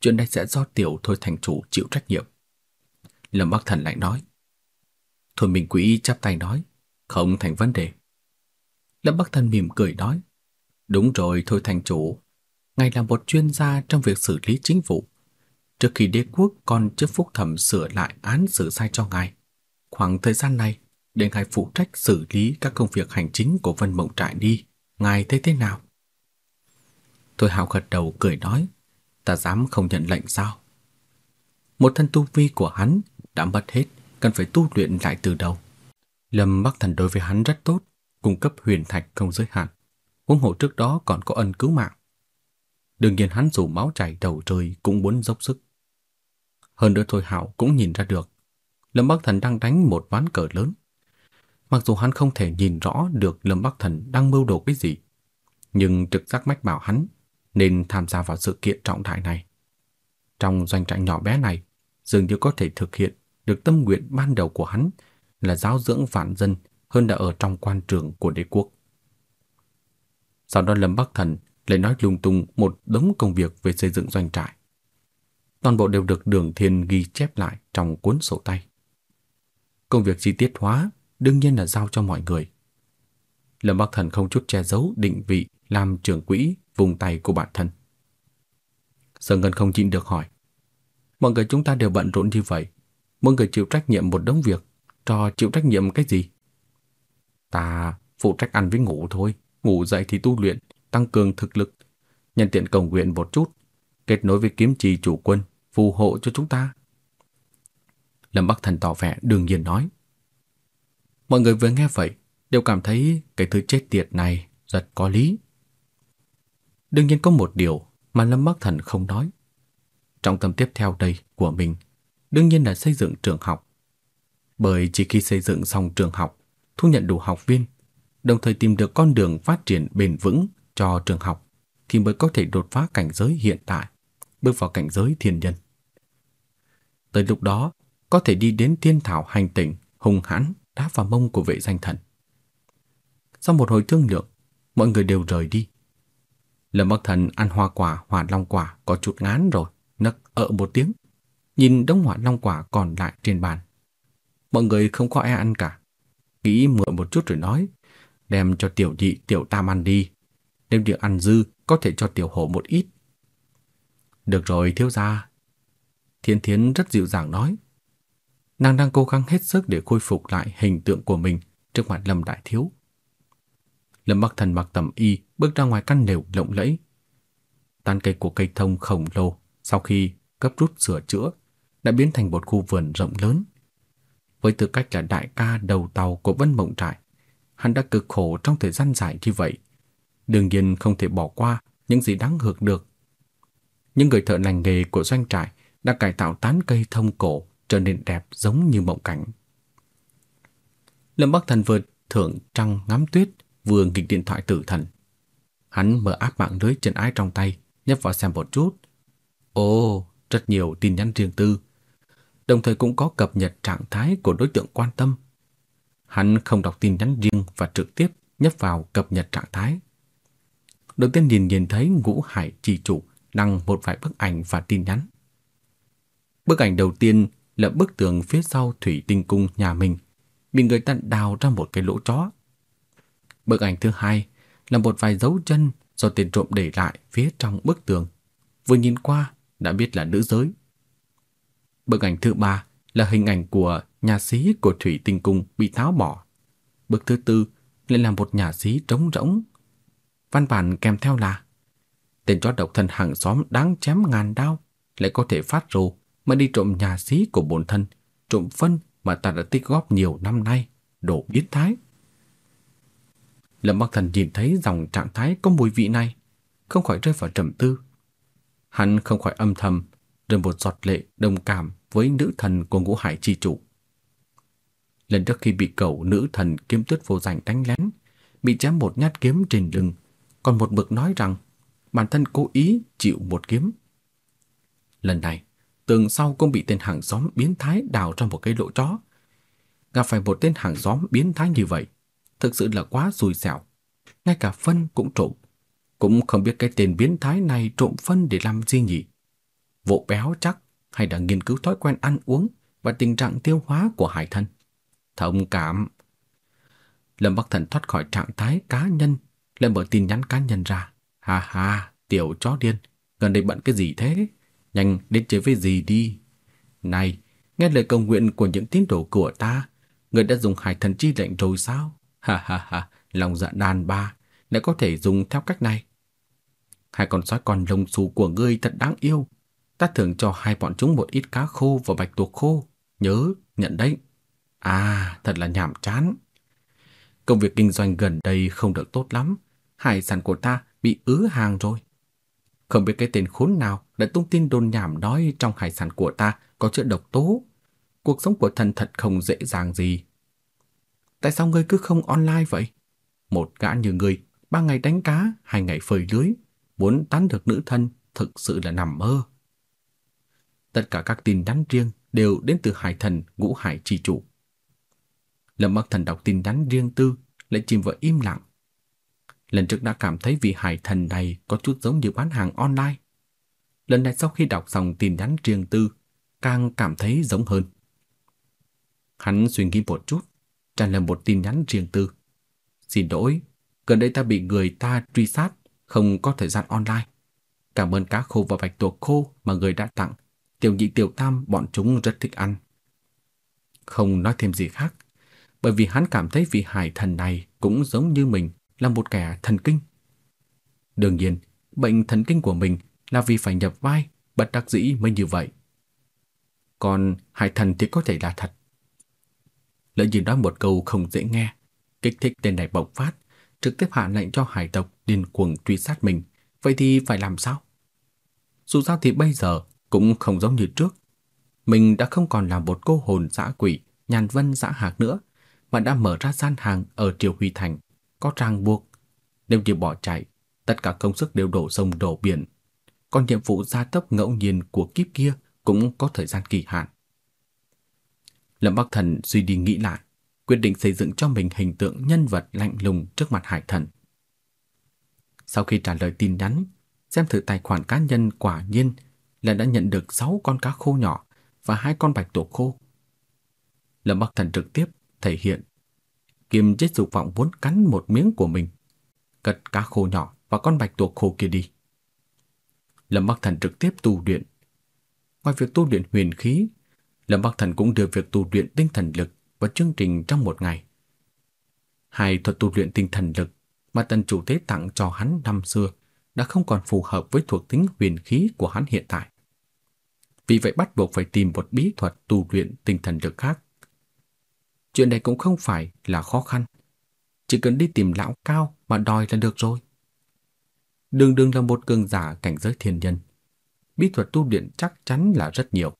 Chuyện này sẽ do tiểu thôi thành chủ chịu trách nhiệm. Lâm Bắc Thần lại nói. Thôi Minh Quý chắp tay nói, không thành vấn đề. Lâm Bắc Thần mỉm cười nói, đúng rồi thôi thành chủ, ngài là một chuyên gia trong việc xử lý chính vụ. Trước khi đế quốc còn chức phúc thẩm sửa lại án xử sai cho ngài, khoảng thời gian này để ngài phụ trách xử lý các công việc hành chính của Vân Mộng Trại đi, ngài thấy thế nào? Tôi hào gật đầu cười nói, ta dám không nhận lệnh sao? Một thân tu vi của hắn đã mất hết, cần phải tu luyện lại từ đầu. Lâm Bắc Thần đối với hắn rất tốt, cung cấp huyền thạch không giới hạn. Huống hồ trước đó còn có ân cứu mạng. Đương nhiên hắn dù máu chảy đầu trời cũng muốn dốc sức. Hơn nữa Thôi Hạo cũng nhìn ra được, Lâm Bắc Thần đang đánh một ván cờ lớn. Mặc dù hắn không thể nhìn rõ được Lâm Bắc Thần đang mưu đồ cái gì, nhưng trực giác mách bảo hắn nên tham gia vào sự kiện trọng đại này. Trong doanh trại nhỏ bé này, dường như có thể thực hiện được tâm nguyện ban đầu của hắn là giáo dưỡng vạn dân hơn là ở trong quan trường của đế quốc. Sau đó Lâm Bắc Thần lại nói lung tung một đống công việc về xây dựng doanh trại. Toàn bộ đều được Đường Thiên ghi chép lại trong cuốn sổ tay. Công việc chi tiết hóa đương nhiên là giao cho mọi người. Lâm Bắc Thần không chút che giấu định vị làm trưởng quỹ vùng tay của bản thân. Sở Ngân không chịu được hỏi. Mọi người chúng ta đều bận rộn như vậy. Mỗi người chịu trách nhiệm một đống việc. cho chịu trách nhiệm cái gì? Ta phụ trách ăn với ngủ thôi. Ngủ dậy thì tu luyện, tăng cường thực lực. nhân tiện cầu nguyện một chút, kết nối với kiếm trì chủ quân, phù hộ cho chúng ta. Lâm Bắc Thần tỏ vẻ đương nhiên nói. Mọi người vừa nghe vậy đều cảm thấy cái thứ chết tiệt này rất có lý. Đương nhiên có một điều mà Lâm Bắc Thần không nói. Trọng tâm tiếp theo đây của mình đương nhiên là xây dựng trường học. Bởi chỉ khi xây dựng xong trường học, thu nhận đủ học viên, đồng thời tìm được con đường phát triển bền vững cho trường học thì mới có thể đột phá cảnh giới hiện tại, bước vào cảnh giới thiên nhân. Tới lúc đó, có thể đi đến thiên thảo hành tỉnh hùng hãn đá vào mông của vệ danh thần. Sau một hồi thương lượng, mọi người đều rời đi. Lâm Bắc Thần ăn hoa quả, hỏa long quả có chút ngán rồi, nấc ợ một tiếng, nhìn đống hỏa long quả còn lại trên bàn. Mọi người không có ai ăn cả. Nghĩ mượn một chút rồi nói, đem cho tiểu nhị tiểu tam ăn đi. Nếu việc ăn dư, có thể cho tiểu hổ một ít. Được rồi thiếu gia. Thiên Thiến rất dịu dàng nói. Nàng đang cố gắng hết sức để khôi phục lại hình tượng của mình trước mặt Lâm Đại Thiếu. Lâm Bắc Thần mặc tầm y bước ra ngoài căn lều lộng lẫy. Tán cây của cây thông khổng lồ sau khi cấp rút sửa chữa đã biến thành một khu vườn rộng lớn. Với tư cách là đại ca đầu tàu của Vân Mộng Trại, hắn đã cực khổ trong thời gian dài như vậy. Đương nhiên không thể bỏ qua những gì đáng hưởng được. Những người thợ lành nghề của doanh trại đã cải tạo tán cây thông cổ trở nên đẹp giống như mộng cảnh. Lâm Bắc Thần vượt thưởng trăng ngắm tuyết, vừa nghịch điện thoại tử thần. Hắn mở áp mạng lưới chân ái trong tay, nhấp vào xem một chút. Ồ, rất nhiều tin nhắn riêng tư, đồng thời cũng có cập nhật trạng thái của đối tượng quan tâm. Hắn không đọc tin nhắn riêng và trực tiếp nhấp vào cập nhật trạng thái. Đầu tiên nhìn nhìn thấy Ngũ Hải chỉ chủ đăng một vài bức ảnh và tin nhắn. Bức ảnh đầu tiên là bức tường phía sau thủy tinh cung nhà mình, bị người ta đào ra một cái lỗ chó. Bức ảnh thứ hai là một vài dấu chân do tên trộm để lại phía trong bức tường. Vừa nhìn qua đã biết là nữ giới. Bức ảnh thứ ba là hình ảnh của nhà sĩ của thủy tinh cung bị tháo bỏ. Bước thứ tư lại là một nhà sĩ trống rỗng. Văn bản kèm theo là tên chó độc thân hàng xóm đáng chém ngàn đao lại có thể phát rồ mà đi trộm nhà xí của bổn thân, trộm phân mà ta đã tích góp nhiều năm nay, đổ biến thái. Lâm Bắc Thần nhìn thấy dòng trạng thái có mùi vị này, không khỏi rơi vào trầm tư. Hắn không khỏi âm thầm rơi một giọt lệ đồng cảm với nữ thần của ngũ hải chi chủ. Lần trước khi bị cậu nữ thần kiếm tuyết vô danh đánh lén, bị chém một nhát kiếm trên lưng, còn một mực nói rằng bản thân cố ý chịu một kiếm. Lần này, tường sau cũng bị tên hàng xóm biến thái đào trong một cái lỗ chó. Gặp phải một tên hàng xóm biến thái như vậy, thực sự là quá xui xẻo. Ngay cả phân cũng trộm. Cũng không biết cái tên biến thái này trộm phân để làm gì nhỉ? Vụ béo chắc hay đã nghiên cứu thói quen ăn uống và tình trạng tiêu hóa của hải thân. Thông cảm. Lâm Bắc Thần thoát khỏi trạng thái cá nhân, lại mở tin nhắn cá nhân ra. Ha ha, tiểu chó điên, gần đây bận cái gì thế? Nhanh đến chơi với gì đi. Này, nghe lời cầu nguyện của những tín đồ của ta, người đã dùng hải thần chi lệnh rồi sao? Ha ha ha, lòng dạ đàn ba, lại có thể dùng theo cách này. Hai con sói con lông xù của ngươi thật đáng yêu. Ta thường cho hai bọn chúng một ít cá khô và bạch tuộc khô. Nhớ, nhận đấy. À, thật là nhảm chán. Công việc kinh doanh gần đây không được tốt lắm. Hải sản của ta bị ứ hàng rồi. Không biết cái tên khốn nào đã tung tin đồn nhảm nói trong hải sản của ta có chứa độc tố. Cuộc sống của thần thật không dễ dàng gì. Tại sao ngươi cứ không online vậy? Một gã như ngươi, ba ngày đánh cá, hai ngày phơi lưới, muốn tán được nữ thân thực sự là nằm mơ. Tất cả các tin nhắn riêng đều đến từ hải thần ngũ hải chi chủ. Lâm Bắc Thần đọc tin nhắn riêng tư lại chìm vào im lặng. Lần trước đã cảm thấy vị hải thần này có chút giống như bán hàng online. Lần này sau khi đọc xong tin nhắn riêng tư, càng cảm thấy giống hơn. Hắn suy nghĩ một chút, trả lời một tin nhắn riêng tư. Xin lỗi, gần đây ta bị người ta truy sát, không có thời gian online. Cảm ơn cá khô và bạch tuộc khô mà người đã tặng. Tiểu nhị tiểu tam bọn chúng rất thích ăn. Không nói thêm gì khác, bởi vì hắn cảm thấy vị hải thần này cũng giống như mình là một kẻ thần kinh. Đương nhiên, bệnh thần kinh của mình là vì phải nhập vai, bất đắc dĩ mới như vậy. Còn hải thần thì có thể là thật. Lỡ như nói một câu không dễ nghe, kích thích tên này bộc phát, trực tiếp hạ lệnh cho hải tộc điên cuồng truy sát mình, vậy thì phải làm sao? Dù sao thì bây giờ cũng không giống như trước. Mình đã không còn là một cô hồn dã quỷ, nhàn vân dã hạc nữa, mà đã mở ra gian hàng ở Triều Huy Thành, có ràng buộc. Nếu như bỏ chạy, tất cả công sức đều đổ sông đổ biển. Còn nhiệm vụ gia tốc ngẫu nhiên của kiếp kia cũng có thời gian kỳ hạn. Lâm Bắc Thần suy đi nghĩ lại, quyết định xây dựng cho mình hình tượng nhân vật lạnh lùng trước mặt Hải Thần. Sau khi trả lời tin nhắn, xem thử tài khoản cá nhân quả nhiên là đã nhận được 6 con cá khô nhỏ và hai con bạch tuộc khô. Lâm Bắc Thần trực tiếp thể hiện kiềm chết dục vọng muốn cắn một miếng của mình, cất cá khô nhỏ và con bạch tuộc khô kia đi. Lâm Bắc Thần trực tiếp tu luyện. Ngoài việc tu luyện huyền khí, Lâm Bắc Thần cũng đưa việc tu luyện tinh thần lực và chương trình trong một ngày. Hai thuật tu luyện tinh thần lực mà tần chủ tế tặng cho hắn năm xưa đã không còn phù hợp với thuộc tính huyền khí của hắn hiện tại. Vì vậy bắt buộc phải tìm một bí thuật tu luyện tinh thần lực khác. Chuyện này cũng không phải là khó khăn. Chỉ cần đi tìm lão cao mà đòi là được rồi. Đường đường là một cường giả cảnh giới thiên nhân. Bí thuật tu luyện chắc chắn là rất nhiều.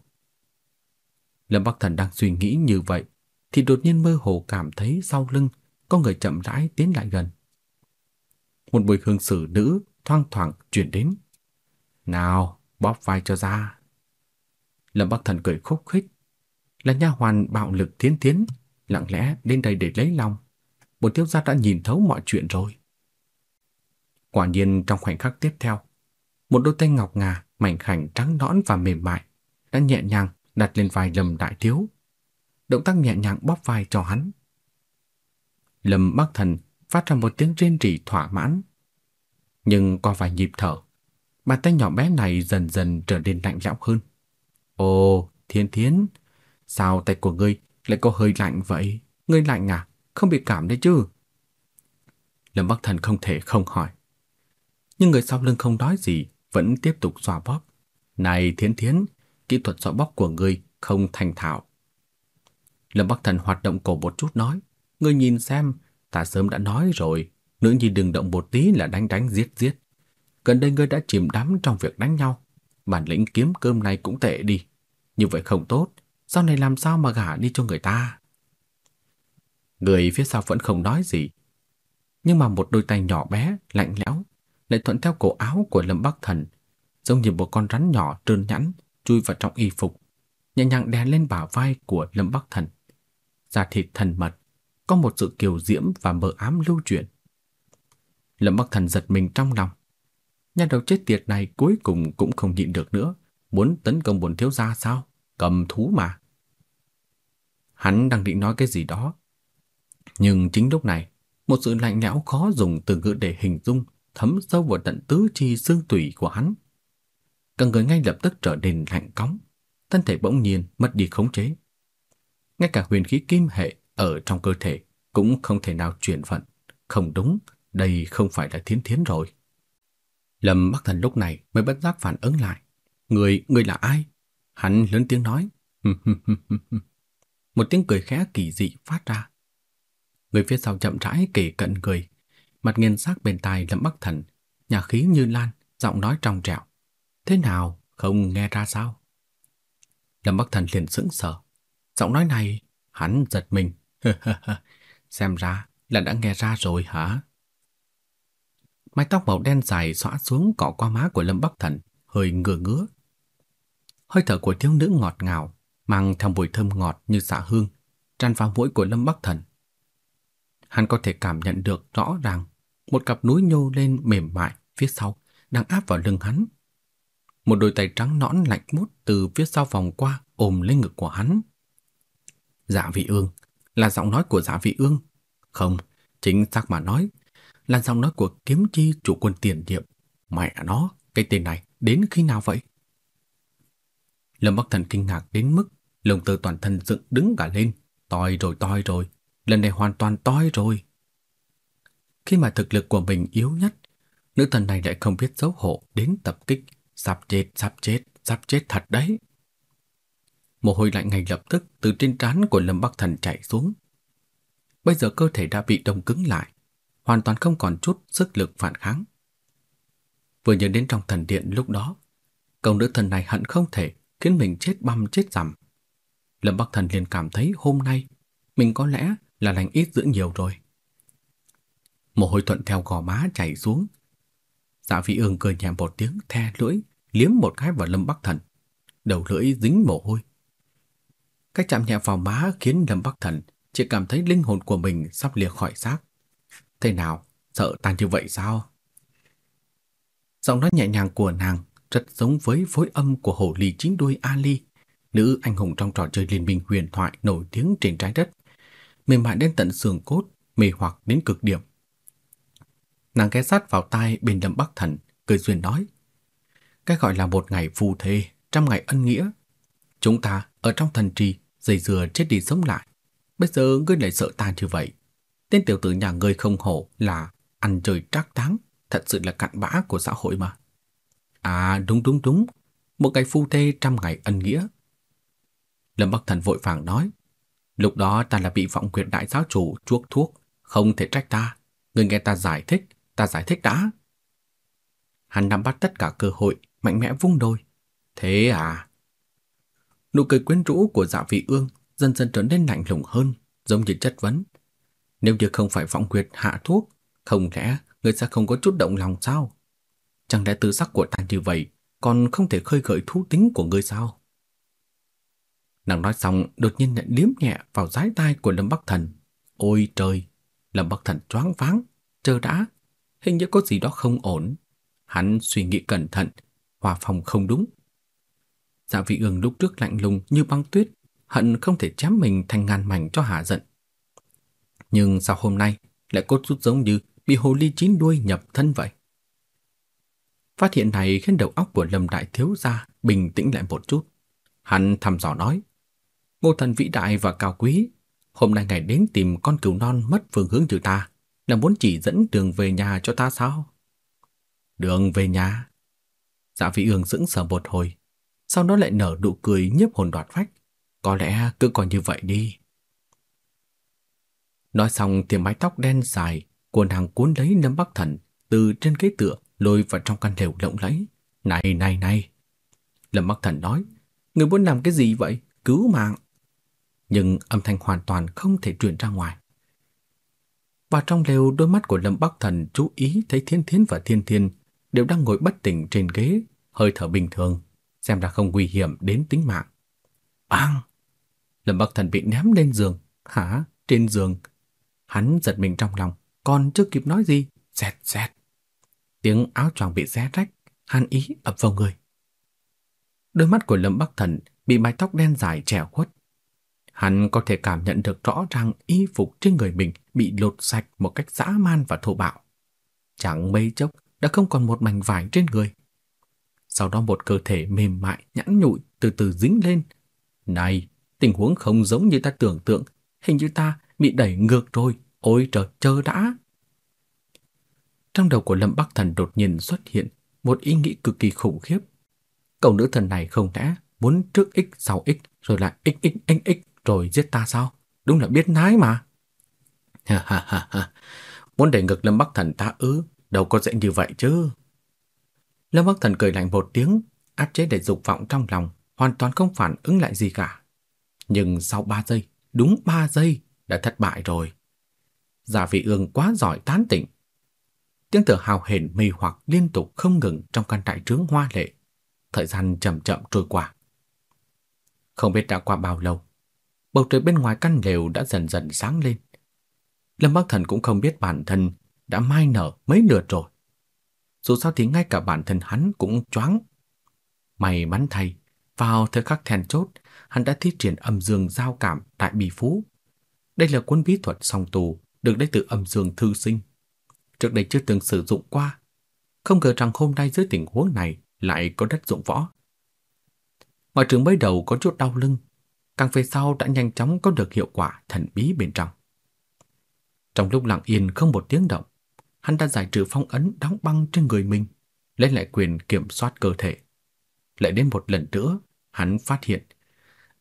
Lâm Bắc Thần đang suy nghĩ như vậy, thì đột nhiên mơ hồ cảm thấy sau lưng có người chậm rãi tiến lại gần. Một mùi hương sử nữ thoang thoảng chuyển đến. Nào, bóp vai cho ra. Lâm Bắc Thần cười khúc khích. Là nha hoàn bạo lực tiến tiến, lặng lẽ đến đây để lấy lòng. Một thiếu gia đã nhìn thấu mọi chuyện rồi. Quả nhiên trong khoảnh khắc tiếp theo, một đôi tay ngọc ngà, mảnh khảnh trắng nõn và mềm mại đã nhẹ nhàng đặt lên vai Lâm Đại Thiếu. Động tác nhẹ nhàng bóp vai cho hắn. Lâm Bắc Thần phát ra một tiếng rên rỉ thỏa mãn. Nhưng qua vài nhịp thở, bàn tay nhỏ bé này dần dần trở nên lạnh lẽo hơn. Ồ, Thiên Thiến, sao tay của ngươi lại có hơi lạnh vậy? Ngươi lạnh à? Không bị cảm đấy chứ? Lâm Bắc Thần không thể không hỏi. Nhưng người sau lưng không nói gì, vẫn tiếp tục xoa bóp. Này Thiến Thiến, kỹ thuật xoa bóp của ngươi không thành thạo. Lâm Bắc Thần hoạt động cổ một chút nói, ngươi nhìn xem, ta sớm đã nói rồi, nữ nhi đừng động một tí là đánh đánh giết giết. Gần đây ngươi đã chìm đắm trong việc đánh nhau, bản lĩnh kiếm cơm này cũng tệ đi. Như vậy không tốt, sau này làm sao mà gả đi cho người ta? Người phía sau vẫn không nói gì, nhưng mà một đôi tay nhỏ bé, lạnh lẽo, lại thuận theo cổ áo của Lâm Bắc Thần, giống như một con rắn nhỏ trơn nhẵn chui vào trong y phục, nhẹ nhàng đè lên bả vai của Lâm Bắc Thần. Da thịt thần mật, có một sự kiều diễm và mờ ám lưu chuyển. Lâm Bắc Thần giật mình trong lòng. Nhà đầu chết tiệt này cuối cùng cũng không nhịn được nữa, muốn tấn công bổn thiếu gia sao? Cầm thú mà. Hắn đang định nói cái gì đó. Nhưng chính lúc này, một sự lạnh lẽo khó dùng từ ngữ để hình dung thấm sâu vào tận tứ chi xương tủy của hắn. Cả người ngay lập tức trở nên lạnh cóng, thân thể bỗng nhiên mất đi khống chế. Ngay cả huyền khí kim hệ ở trong cơ thể cũng không thể nào chuyển vận. Không đúng, đây không phải là thiến thiến rồi. Lâm Bắc Thần lúc này mới bất giác phản ứng lại. Người, người là ai? Hắn lớn tiếng nói. (laughs) Một tiếng cười khẽ kỳ dị phát ra. Người phía sau chậm rãi kể cận cười mặt nghiền sắc bên tai Lâm Bắc Thần, nhà khí như lan, giọng nói trong trẻo. Thế nào, không nghe ra sao? Lâm Bắc Thần liền sững sờ. Giọng nói này, hắn giật mình. (laughs) Xem ra là đã nghe ra rồi hả? Mái tóc màu đen dài xõa xuống cọ qua má của Lâm Bắc Thần, hơi ngửa ngứa. Hơi thở của thiếu nữ ngọt ngào, mang theo mùi thơm ngọt như xạ hương, tràn vào mũi của Lâm Bắc Thần. Hắn có thể cảm nhận được rõ ràng một cặp núi nhô lên mềm mại phía sau đang áp vào lưng hắn. Một đôi tay trắng nõn lạnh mút từ phía sau vòng qua ôm lên ngực của hắn. Dạ vị ương, là giọng nói của dạ vị ương. Không, chính xác mà nói, là giọng nói của kiếm chi chủ quân tiền nhiệm. Mẹ nó, cái tên này đến khi nào vậy? Lâm Bắc Thần kinh ngạc đến mức lồng tơ toàn thân dựng đứng cả lên. Toi rồi, toi rồi, lần này hoàn toàn toi rồi. Khi mà thực lực của mình yếu nhất, nữ thần này lại không biết xấu hổ đến tập kích, sắp chết, sắp chết, sắp chết thật đấy. Mồ hôi lạnh ngay lập tức từ trên trán của Lâm Bắc Thần chảy xuống. Bây giờ cơ thể đã bị đông cứng lại, hoàn toàn không còn chút sức lực phản kháng. Vừa nhớ đến trong thần điện lúc đó, công nữ thần này hận không thể khiến mình chết băm chết rằm. Lâm Bắc Thần liền cảm thấy hôm nay mình có lẽ là lành ít dữ nhiều rồi. Mồ hôi thuận theo gò má chảy xuống. Dạ phi ương cười nhẹ một tiếng the lưỡi, liếm một cái vào Lâm Bắc Thần. Đầu lưỡi dính mồ hôi. Cách chạm nhẹ vào má khiến Lâm Bắc Thần chỉ cảm thấy linh hồn của mình sắp lìa khỏi xác. Thế nào, sợ tàn như vậy sao? Giọng nói nhẹ nhàng của nàng rất giống với phối âm của hổ lì chính đuôi Ali, nữ anh hùng trong trò chơi liên minh huyền thoại nổi tiếng trên trái đất, mềm mại đến tận xương cốt, mê hoặc đến cực điểm. Nàng ghé sát vào tai bên Lâm Bắc Thần, cười duyên nói: "Cái gọi là một ngày phù thê, trăm ngày ân nghĩa, chúng ta ở trong thần trì dây dừa chết đi sống lại, bây giờ ngươi lại sợ ta như vậy. Tên tiểu tử nhà ngươi không hổ là ăn chơi trác táng, thật sự là cặn bã của xã hội mà." À đúng đúng đúng, một cái phu thê trăm ngày ân nghĩa. Lâm Bắc Thần vội vàng nói, lúc đó ta là bị vọng quyền đại giáo chủ chuốc thuốc, không thể trách ta. Người nghe ta giải thích, ta giải thích đã. Hắn nắm bắt tất cả cơ hội, mạnh mẽ vung đôi. Thế à? Nụ cười quyến rũ của dạ vị ương dần dần trở nên lạnh lùng hơn, giống như chất vấn. Nếu như không phải vọng quyệt hạ thuốc, không lẽ người sẽ không có chút động lòng sao? Chẳng lẽ tư sắc của ta như vậy còn không thể khơi gợi thú tính của ngươi sao? Nàng nói xong đột nhiên nhận liếm nhẹ vào dái tai của Lâm Bắc Thần. Ôi trời! Lâm Bắc Thần choáng váng, chờ đã, hình như có gì đó không ổn. Hắn suy nghĩ cẩn thận, hòa phòng không đúng. Dạ vị ương lúc trước lạnh lùng như băng tuyết, hận không thể chém mình thành ngàn mảnh cho hạ giận. Nhưng sao hôm nay lại cốt rút giống như bị hồ ly chín đuôi nhập thân vậy? Phát hiện này khiến đầu óc của Lâm Đại Thiếu gia bình tĩnh lại một chút. Hắn thầm dò nói, Ngô thần vĩ đại và cao quý, hôm nay ngài đến tìm con cừu non mất phương hướng từ ta, là muốn chỉ dẫn đường về nhà cho ta sao? Đường về nhà? Dạ vị ương sững sờ một hồi, sau đó lại nở nụ cười nhiếp hồn đoạt phách. Có lẽ cứ còn như vậy đi. Nói xong thì mái tóc đen dài của nàng cuốn lấy Lâm Bắc Thần từ trên ghế tựa lôi vào trong căn lều lộng lẫy. Này này này! Lâm Bắc Thần nói, người muốn làm cái gì vậy? Cứu mạng! Nhưng âm thanh hoàn toàn không thể truyền ra ngoài. Và trong lều đôi mắt của Lâm Bắc Thần chú ý thấy Thiên Thiến và Thiên Thiên đều đang ngồi bất tỉnh trên ghế, hơi thở bình thường, xem ra không nguy hiểm đến tính mạng. Bang! Lâm Bắc Thần bị ném lên giường. Hả? Trên giường. Hắn giật mình trong lòng, còn chưa kịp nói gì, xẹt xẹt. Tiếng áo choàng bị xé rách, hàn ý ập vào người. Đôi mắt của Lâm Bắc Thần bị mái tóc đen dài trẻo khuất. Hắn có thể cảm nhận được rõ ràng y phục trên người mình bị lột sạch một cách dã man và thô bạo. Chẳng mấy chốc đã không còn một mảnh vải trên người. Sau đó một cơ thể mềm mại, nhẵn nhụi từ từ dính lên. Này, tình huống không giống như ta tưởng tượng, hình như ta bị đẩy ngược rồi. Ôi trời, chờ đã! Trong đầu của Lâm Bắc Thần đột nhiên xuất hiện một ý nghĩ cực kỳ khủng khiếp. Cậu nữ thần này không lẽ muốn trước x sau x rồi lại x x x x rồi giết ta sao? Đúng là biết nái mà. Ha ha ha ha. Muốn đẩy ngực Lâm Bắc Thần ta ư, đâu có dễ như vậy chứ. Lâm Bắc Thần cười lạnh một tiếng, áp chế để dục vọng trong lòng, hoàn toàn không phản ứng lại gì cả. Nhưng sau 3 giây, đúng 3 giây đã thất bại rồi. Giả vị ương quá giỏi tán tỉnh, Tiếng thở hào hển mê hoặc liên tục không ngừng trong căn trại trướng hoa lệ. Thời gian chậm chậm trôi qua. Không biết đã qua bao lâu, bầu trời bên ngoài căn lều đã dần dần sáng lên. Lâm Bắc Thần cũng không biết bản thân đã mai nở mấy lượt rồi. Dù sao thì ngay cả bản thân hắn cũng choáng. May mắn thay, vào thời khắc then chốt, hắn đã thi triển âm dương giao cảm tại bì phú. Đây là cuốn bí thuật song tù được lấy từ âm dương thư sinh trước đây chưa từng sử dụng qua. Không ngờ rằng hôm nay dưới tình huống này lại có đất dụng võ. Ngoại trưởng mới đầu có chút đau lưng, càng về sau đã nhanh chóng có được hiệu quả thần bí bên trong. Trong lúc lặng yên không một tiếng động, hắn đã giải trừ phong ấn đóng băng trên người mình, lấy lại quyền kiểm soát cơ thể. Lại đến một lần nữa, hắn phát hiện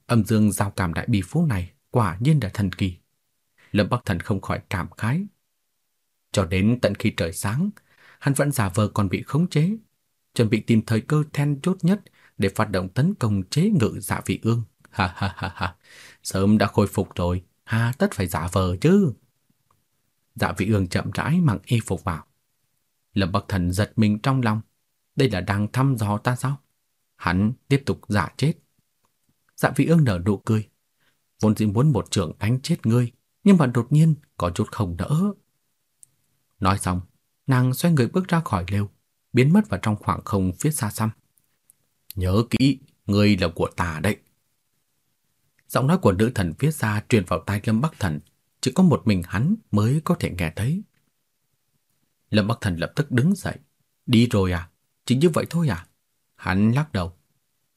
âm dương giao cảm đại bi phú này quả nhiên là thần kỳ. Lâm Bắc Thần không khỏi cảm khái. Cho đến tận khi trời sáng, hắn vẫn giả vờ còn bị khống chế, chuẩn bị tìm thời cơ then chốt nhất để phát động tấn công chế ngự dạ vị ương. Ha ha ha ha, sớm đã khôi phục rồi, hà tất phải giả vờ chứ. Dạ vị ương chậm rãi mặc y phục vào. Lâm Bắc Thần giật mình trong lòng, đây là đang thăm dò ta sao? Hắn tiếp tục giả chết. Dạ vị ương nở nụ cười. Vốn dĩ muốn một trưởng đánh chết ngươi, nhưng mà đột nhiên có chút không đỡ Nói xong, nàng xoay người bước ra khỏi lều, biến mất vào trong khoảng không phía xa xăm. Nhớ kỹ, ngươi là của ta đấy. Giọng nói của nữ thần phía xa truyền vào tai Lâm Bắc Thần, chỉ có một mình hắn mới có thể nghe thấy. Lâm Bắc Thần lập tức đứng dậy. Đi rồi à? Chỉ như vậy thôi à? Hắn lắc đầu.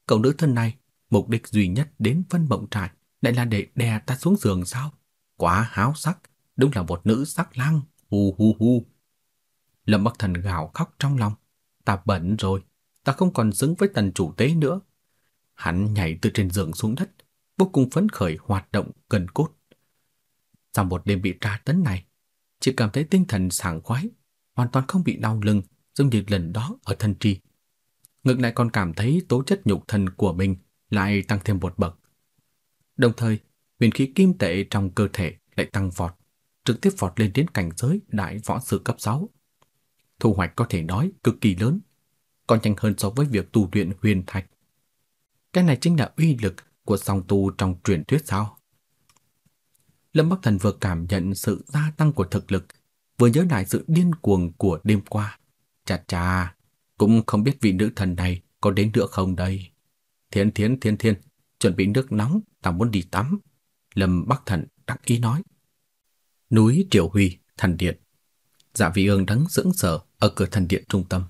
Cậu nữ thân này, mục đích duy nhất đến Vân Mộng Trại lại là để đè ta xuống giường sao? Quá háo sắc, đúng là một nữ sắc lang. Hu hu hu. Lâm Bắc Thần gào khóc trong lòng. Ta bẩn rồi, ta không còn xứng với tần chủ tế nữa. Hắn nhảy từ trên giường xuống đất, vô cùng phấn khởi hoạt động cần cốt. Sau một đêm bị tra tấn này, chỉ cảm thấy tinh thần sảng khoái, hoàn toàn không bị đau lưng giống như lần đó ở thân tri. Ngược lại còn cảm thấy tố chất nhục thân của mình lại tăng thêm một bậc. Đồng thời, huyền khí kim tệ trong cơ thể lại tăng vọt, trực tiếp vọt lên đến cảnh giới đại võ sư cấp 6. Thu hoạch có thể nói cực kỳ lớn, còn nhanh hơn so với việc tu luyện huyền thạch. Cái này chính là uy lực của song tu trong truyền thuyết sao? Lâm Bắc Thần vừa cảm nhận sự gia tăng của thực lực, vừa nhớ lại sự điên cuồng của đêm qua. Chà chà, cũng không biết vị nữ thần này có đến nữa không đây. Thiên thiên thiên thiên, chuẩn bị nước nóng, ta muốn đi tắm. Lâm Bắc Thần đắc ý nói. Núi Triều Huy, thần điện. Dạ vị ương đắng sững sờ ở cửa thần điện trung tâm.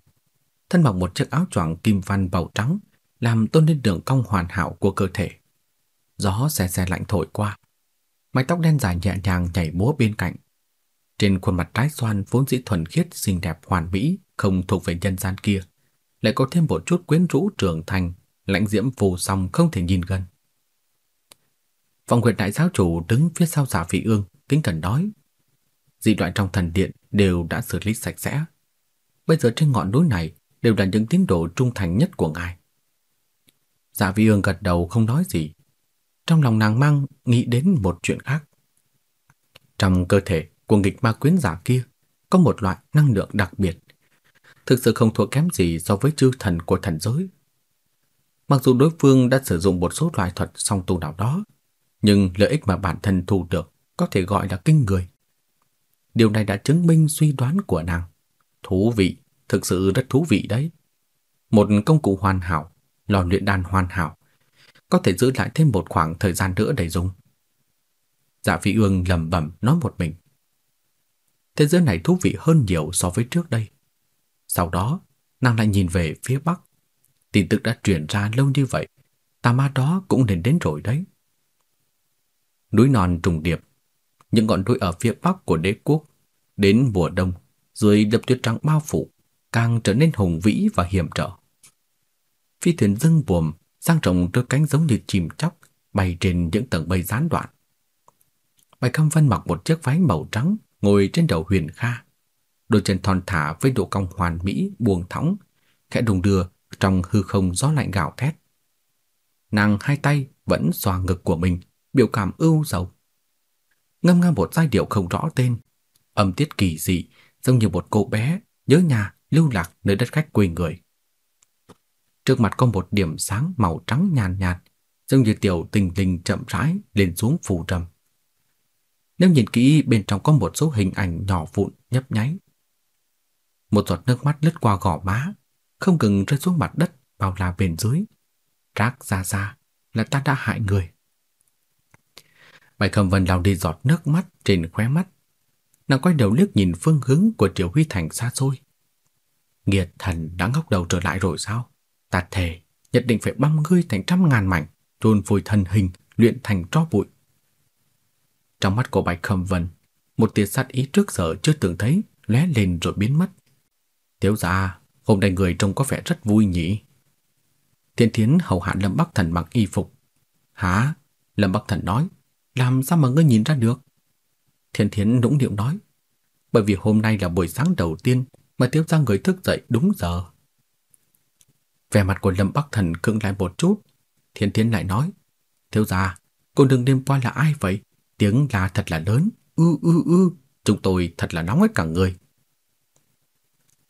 Thân mặc một chiếc áo choàng kim văn màu trắng, làm tôn lên đường cong hoàn hảo của cơ thể. Gió xe xe lạnh thổi qua. Mái tóc đen dài nhẹ nhàng nhảy múa bên cạnh. Trên khuôn mặt trái xoan vốn dĩ thuần khiết xinh đẹp hoàn mỹ, không thuộc về nhân gian kia, lại có thêm một chút quyến rũ trưởng thành, lãnh diễm phù song không thể nhìn gần. Phòng Nguyệt đại giáo chủ đứng phía sau giả vị ương, kính cẩn nói: "Dị loại trong thần điện đều đã xử lý sạch sẽ. Bây giờ trên ngọn núi này đều là những tín đồ trung thành nhất của ngài." Giả vị ương gật đầu không nói gì. Trong lòng nàng mang nghĩ đến một chuyện khác. Trong cơ thể của nghịch ma quyến giả kia có một loại năng lượng đặc biệt, thực sự không thua kém gì so với chư thần của thần giới. Mặc dù đối phương đã sử dụng một số loại thuật song tu nào đó, nhưng lợi ích mà bản thân thu được có thể gọi là kinh người. Điều này đã chứng minh suy đoán của nàng. Thú vị, thực sự rất thú vị đấy. Một công cụ hoàn hảo, lò luyện đan hoàn hảo, có thể giữ lại thêm một khoảng thời gian nữa để dùng. Dạ Phi Ương lẩm bẩm nói một mình. Thế giới này thú vị hơn nhiều so với trước đây. Sau đó, nàng lại nhìn về phía bắc. Tin tức đã truyền ra lâu như vậy, tà ma đó cũng nên đến rồi đấy. Núi non trùng điệp, những ngọn núi ở phía bắc của đế quốc, đến mùa đông, dưới đập tuyết trắng bao phủ, càng trở nên hùng vĩ và hiểm trở. Phi thuyền dâng buồm, sang rộng đôi cánh giống như chim chóc, bay trên những tầng mây gián đoạn. Bạch Cam Vân mặc một chiếc váy màu trắng, ngồi trên đầu Huyền Kha, đôi chân thon thả với độ cong hoàn mỹ buông thõng, khẽ đung đưa trong hư không gió lạnh gào thét. Nàng hai tay vẫn xoa ngực của mình, biểu cảm ưu sầu. Ngâm nga một giai điệu không rõ tên, âm tiết kỳ dị, giống như một cô bé nhớ nhà lưu lạc nơi đất khách quê người. Trước mặt có một điểm sáng màu trắng nhàn nhạt, giống như tiểu tình linh chậm rãi lên xuống phủ trầm. Nếu nhìn kỹ bên trong có một số hình ảnh nhỏ vụn nhấp nháy. Một giọt nước mắt lướt qua gò má, không ngừng rơi xuống mặt đất bao la bên dưới. Rác ra ra là ta đã hại người. Bạch Khâm Vân lau đi giọt nước mắt trên khóe mắt. Nàng quay đầu liếc nhìn phương hướng của Triều Huy Thành xa xôi. Nghiệt thần đã ngóc đầu trở lại rồi sao? Ta thề, nhất định phải băm ngươi thành trăm ngàn mảnh, trôn vùi thân hình, luyện thành tro bụi. Trong mắt của Bạch Khâm Vân, một tia sát ý trước giờ chưa từng thấy lóe lên rồi biến mất. Thiếu gia, hôm nay người trông có vẻ rất vui nhỉ? Thiên Thiến hầu hạ Lâm Bắc Thần mặc y phục. Hả? Lâm Bắc Thần nói. Làm sao mà ngươi nhìn ra được? Thiên Thiến nũng điệu nói. Bởi vì hôm nay là buổi sáng đầu tiên mà thiếu gia người thức dậy đúng giờ. Vẻ mặt của Lâm Bắc Thần cứng lại một chút. Thiên thiên lại nói. Thiếu gia, cô đừng đêm qua là ai vậy? Tiếng là thật là lớn. Ư ư ư, chúng tôi thật là nóng hết cả người.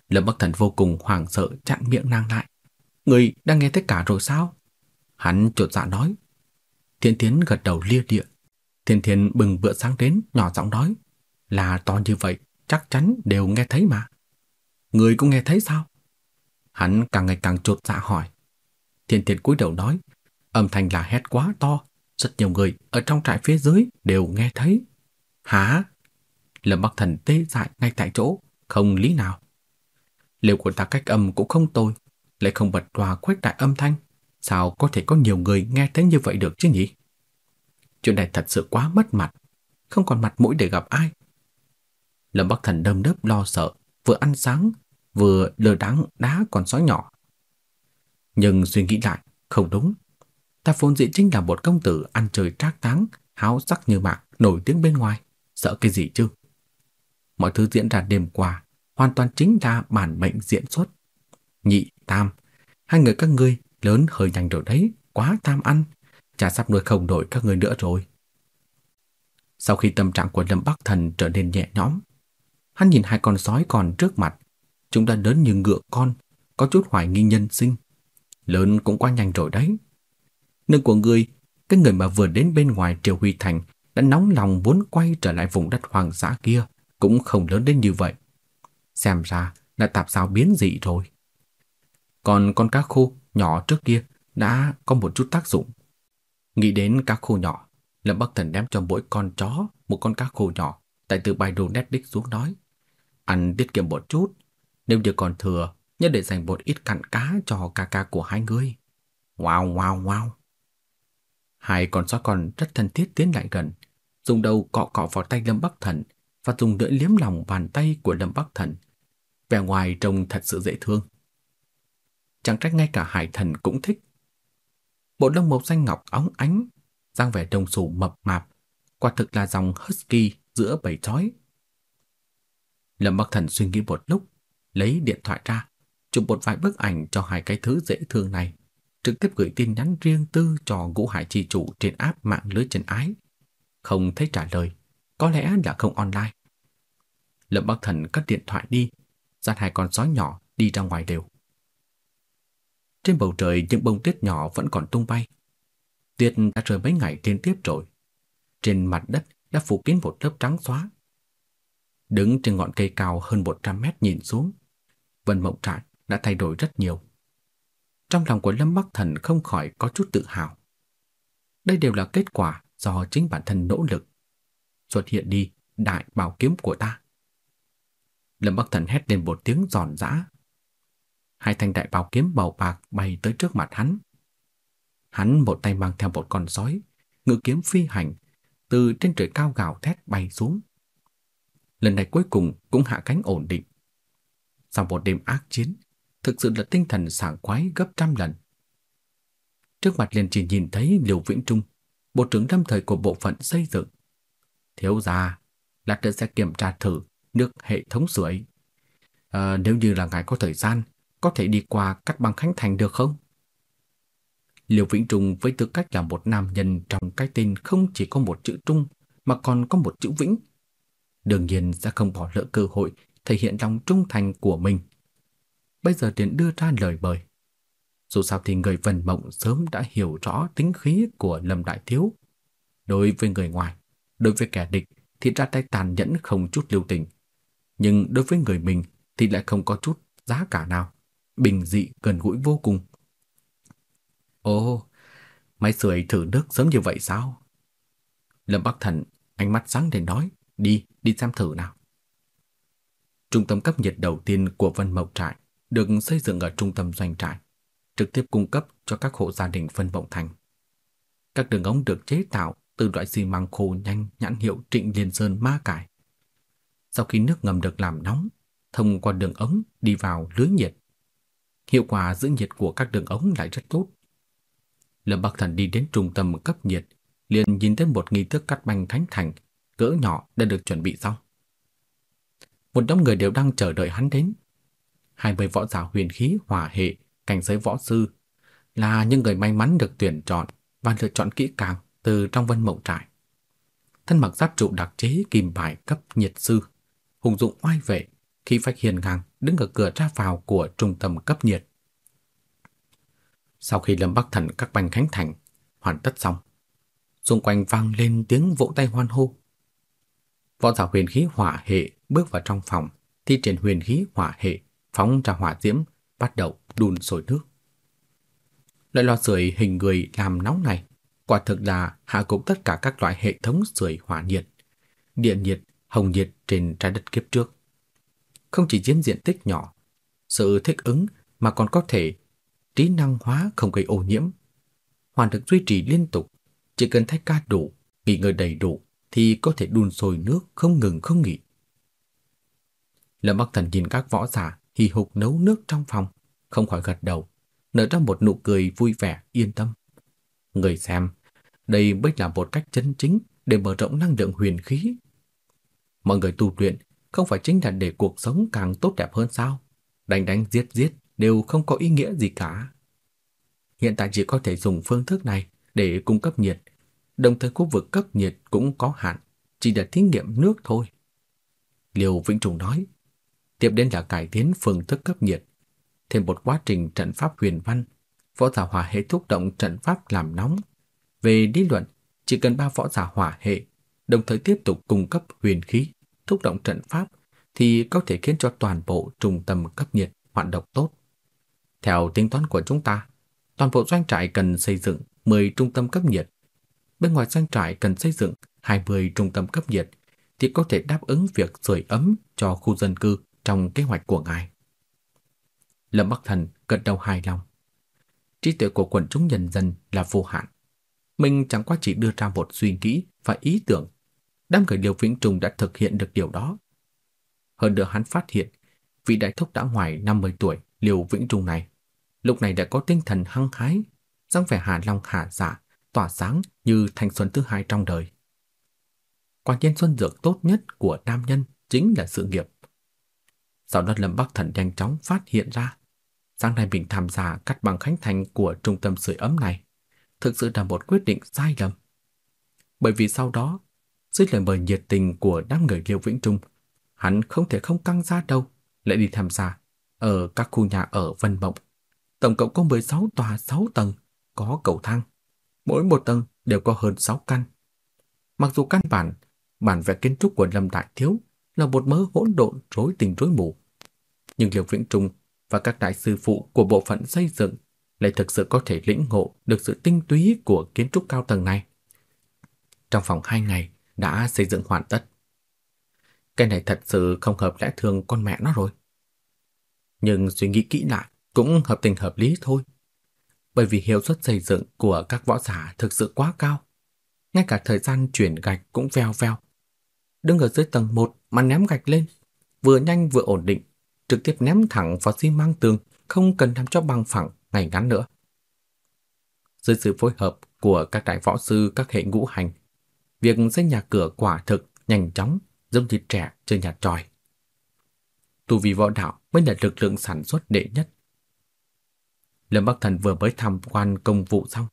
Lâm Bắc Thần vô cùng hoảng sợ chặn miệng nàng lại. Người đang nghe tất cả rồi sao? Hắn trột dạ nói. Thiên thiên gật đầu lia địa. Thiên Thiên bừng bữa sáng đến, nhỏ giọng nói. Là to như vậy, chắc chắn đều nghe thấy mà. Người cũng nghe thấy sao? Hắn càng ngày càng chuột dạ hỏi. Thiên Thiên cúi đầu nói. Âm thanh là hét quá to. Rất nhiều người ở trong trại phía dưới đều nghe thấy. Hả? Lâm Bắc Thần tê dại ngay tại chỗ, không lý nào. Liệu của ta cách âm cũng không tồi, lại không bật tòa khuếch đại âm thanh, sao có thể có nhiều người nghe thấy như vậy được chứ nhỉ? Chuyện này thật sự quá mất mặt, không còn mặt mũi để gặp ai. Lâm Bắc Thần đâm đớp lo sợ, vừa ăn sáng, vừa lờ đáng đá con sói nhỏ. Nhưng suy nghĩ lại, không đúng. Ta vốn dĩ chính là một công tử ăn chơi trác táng, háo sắc như mạc, nổi tiếng bên ngoài. Sợ cái gì chứ? Mọi thứ diễn ra đêm qua hoàn toàn chính là bản mệnh diễn xuất. Nhị, tam, hai người các ngươi lớn hơi nhanh rồi đấy, quá tam ăn, chả sắp nuôi không đổi các ngươi nữa rồi. Sau khi tâm trạng của Lâm Bắc Thần trở nên nhẹ nhõm, hắn nhìn hai con sói còn trước mặt, chúng ta lớn như ngựa con, có chút hoài nghi nhân sinh. Lớn cũng quá nhanh rồi đấy. Nương của ngươi, cái người mà vừa đến bên ngoài Triều Huy Thành đã nóng lòng muốn quay trở lại vùng đất hoàng dã kia, cũng không lớn đến như vậy. Xem ra là tạp sao biến dị rồi. Còn con cá khô nhỏ trước kia đã có một chút tác dụng. Nghĩ đến cá khô nhỏ, Lâm Bắc Thần đem cho mỗi con chó một con cá khô nhỏ tại từ bài đồ nét đích xuống nói. Ăn tiết kiệm một chút, nếu như còn thừa, nhất để dành một ít cặn cá cho ca ca của hai người. Wow, wow, wow. Hai con sói con rất thân thiết tiến lại gần, dùng đầu cọ cọ vào tay Lâm Bắc Thần và dùng lưỡi liếm lòng bàn tay của Lâm Bắc Thần. Vẻ ngoài trông thật sự dễ thương. Chẳng trách ngay cả Hải Thần cũng thích. Bộ lông màu xanh ngọc óng ánh, răng vẻ đồng sủ mập mạp, quả thực là dòng husky giữa bầy chói. Lâm Bắc Thần suy nghĩ một lúc, lấy điện thoại ra, chụp một vài bức ảnh cho hai cái thứ dễ thương này, trực tiếp gửi tin nhắn riêng tư cho Ngũ Hải chi chủ trên app mạng lưới trần ái. Không thấy trả lời, có lẽ là không online. Lâm Bắc Thần cất điện thoại đi, dắt hai con sói nhỏ đi ra ngoài đều. Trên bầu trời những bông tuyết nhỏ vẫn còn tung bay. Tuyết đã rơi mấy ngày liên tiếp rồi. Trên mặt đất đã phủ kín một lớp trắng xóa. Đứng trên ngọn cây cao hơn 100 mét nhìn xuống, Vân Mộng Trại đã thay đổi rất nhiều. Trong lòng của Lâm Bắc Thần không khỏi có chút tự hào. Đây đều là kết quả do chính bản thân nỗ lực. Xuất hiện đi, đại bảo kiếm của ta. Lâm Bắc Thần hét lên một tiếng giòn giã. Hai thanh đại bảo kiếm màu bạc bay tới trước mặt hắn. Hắn một tay mang theo một con sói, ngự kiếm phi hành, từ trên trời cao gào thét bay xuống. Lần này cuối cùng cũng hạ cánh ổn định. Sau một đêm ác chiến, thực sự là tinh thần sảng khoái gấp trăm lần. Trước mặt liền chỉ nhìn thấy liều Vĩnh Trung, bộ trưởng lâm thời của bộ phận xây dựng. Thiếu gia, lát nữa sẽ kiểm tra thử nước hệ thống sưởi. À, ờ, nếu như là ngài có thời gian, có thể đi qua cắt băng Khánh Thành được không? liều Vĩnh Trung với tư cách là một nam nhân trong cái tên không chỉ có một chữ Trung mà còn có một chữ Vĩnh. Đương nhiên sẽ không bỏ lỡ cơ hội thể hiện lòng trung thành của mình. Bây giờ liền đưa ra lời mời. Dù sao thì người Vân Mộng sớm đã hiểu rõ tính khí của Lâm Đại Thiếu. Đối với người ngoài, đối với kẻ địch thì ra tay tàn nhẫn không chút lưu tình. Nhưng đối với người mình thì lại không có chút giá cả nào. Bình dị gần gũi vô cùng. Ồ, máy sưởi thử nước sớm như vậy sao? Lâm Bắc Thần ánh mắt sáng để nói, đi, đi xem thử nào. Trung tâm cấp nhiệt đầu tiên của Vân Mộng Trại được xây dựng ở trung tâm doanh trại, trực tiếp cung cấp cho các hộ gia đình Vân Mộng Thành. Các đường ống được chế tạo từ loại xi măng khô nhanh nhãn hiệu Trịnh Liên Sơn ma cải. sau khi nước ngầm được làm nóng, thông qua đường ống đi vào lưới nhiệt. Hiệu quả giữ nhiệt của các đường ống lại rất tốt. Lâm Bắc Thần đi đến trung tâm cấp nhiệt, liền nhìn thấy một nghi thức cắt banh khánh thành, cỡ nhỏ đã được chuẩn bị xong. Một đám người đều đang chờ đợi hắn đến. Hai mươi võ giả huyền khí hỏa hệ, cảnh giới võ sư là những người may mắn được tuyển chọn và lựa chọn kỹ càng từ trong vân mộng trại. Thân mặc giáp trụ đặc chế kim bài cấp nhiệt sư, hùng dụng oai vệ, khi phách hiền ngang đứng ở cửa ra vào của trung tâm cấp nhiệt. Sau khi Lâm Bắc Thần các banh khánh thành hoàn tất xong, xung quanh vang lên tiếng vỗ tay hoan hô. Võ giả huyền khí hỏa hệ bước vào trong phòng, thi triển huyền khí hỏa hệ, phóng ra hỏa diễm, bắt đầu đun sôi nước. Loại lò sưởi hình người làm nóng này, quả thực là hạ gục tất cả các loại hệ thống sưởi hỏa nhiệt, điện nhiệt, hồng nhiệt trên trái đất kiếp trước. Không chỉ chiếm diện tích nhỏ, sự thích ứng mà còn có thể trí năng hóa không gây ô nhiễm. Hoàn được duy trì liên tục, chỉ cần thay ca đủ, nghỉ ngơi đầy đủ thì có thể đun sôi nước không ngừng không nghỉ. Lâm Bắc Thần nhìn các võ giả hì hục nấu nước trong phòng, không khỏi gật đầu, nở ra một nụ cười vui vẻ, yên tâm. Người xem, đây mới là một cách chân chính để mở rộng năng lượng huyền khí. Mọi người tu luyện không phải chính là để cuộc sống càng tốt đẹp hơn sao? Đánh đánh giết giết đều không có ý nghĩa gì cả. Hiện tại chỉ có thể dùng phương thức này để cung cấp nhiệt, đồng thời khu vực cấp nhiệt cũng có hạn, chỉ là thí nghiệm nước thôi. liều Vĩnh Trùng nói, tiếp đến là cải tiến phương thức cấp nhiệt, thêm một quá trình trận pháp huyền văn, võ giả hỏa hệ thúc động trận pháp làm nóng. Về lý luận, chỉ cần ba võ giả hỏa hệ đồng thời tiếp tục cung cấp huyền khí, thúc động trận pháp thì có thể khiến cho toàn bộ trung tâm cấp nhiệt hoạt động tốt. Theo tính toán của chúng ta, toàn bộ doanh trại cần xây dựng 10 trung tâm cấp nhiệt. Bên ngoài doanh trại cần xây dựng 20 trung tâm cấp nhiệt thì có thể đáp ứng việc sưởi ấm cho khu dân cư trong kế hoạch của ngài. Lâm Bắc Thần gật đầu hài lòng. Trí tuệ của quần chúng nhân dân là vô hạn. Mình chẳng qua chỉ đưa ra một suy nghĩ và ý tưởng. Đám người Liêu Vĩnh Trung đã thực hiện được điều đó. Hơn nữa hắn phát hiện, vị đại thúc đã ngoài 50 tuổi Liêu Vĩnh Trung này, lúc này đã có tinh thần hăng hái, dáng vẻ hà long hà dạ, tỏa sáng như thanh xuân thứ hai trong đời. Quả nhiên xuân dược tốt nhất của nam nhân chính là sự nghiệp. Sau đó Lâm Bắc Thần nhanh chóng phát hiện ra, sáng nay mình tham gia cắt bằng khánh thành của trung tâm sưởi ấm này, thực sự là một quyết định sai lầm. Bởi vì sau đó, dưới lời mời nhiệt tình của đám người Liêu Vĩnh Trung, hắn không thể không căng ra đâu, lại đi tham gia ở các khu nhà ở Vân Mộng. Tổng cộng có 16 tòa 6 tầng, có cầu thang. Mỗi một tầng đều có hơn 6 căn. Mặc dù căn bản, bản vẽ kiến trúc của Lâm Đại Thiếu là một mớ hỗn độn rối tình rối mù. Nhưng Liêu Vĩnh Trung và các đại sư phụ của bộ phận xây dựng lại thực sự có thể lĩnh ngộ được sự tinh túy của kiến trúc cao tầng này. Trong vòng 2 ngày đã xây dựng hoàn tất. Cái này thật sự không hợp lẽ thường con mẹ nó rồi. Nhưng suy nghĩ kỹ lại cũng hợp tình hợp lý thôi. Bởi vì hiệu suất xây dựng của các võ giả thực sự quá cao. Ngay cả thời gian chuyển gạch cũng veo veo. Đứng ở dưới tầng 1 mà ném gạch lên, vừa nhanh vừa ổn định, trực tiếp ném thẳng vào xi măng tường, không cần làm cho bằng phẳng ngày ngắn nữa. Dưới sự phối hợp của các đại võ sư các hệ ngũ hành, việc xây nhà cửa quả thực nhanh chóng giống như trẻ chơi nhà tròi. Tu vi võ đạo mới là lực lượng sản xuất đệ nhất. Lâm Bắc Thần vừa mới tham quan công vụ xong,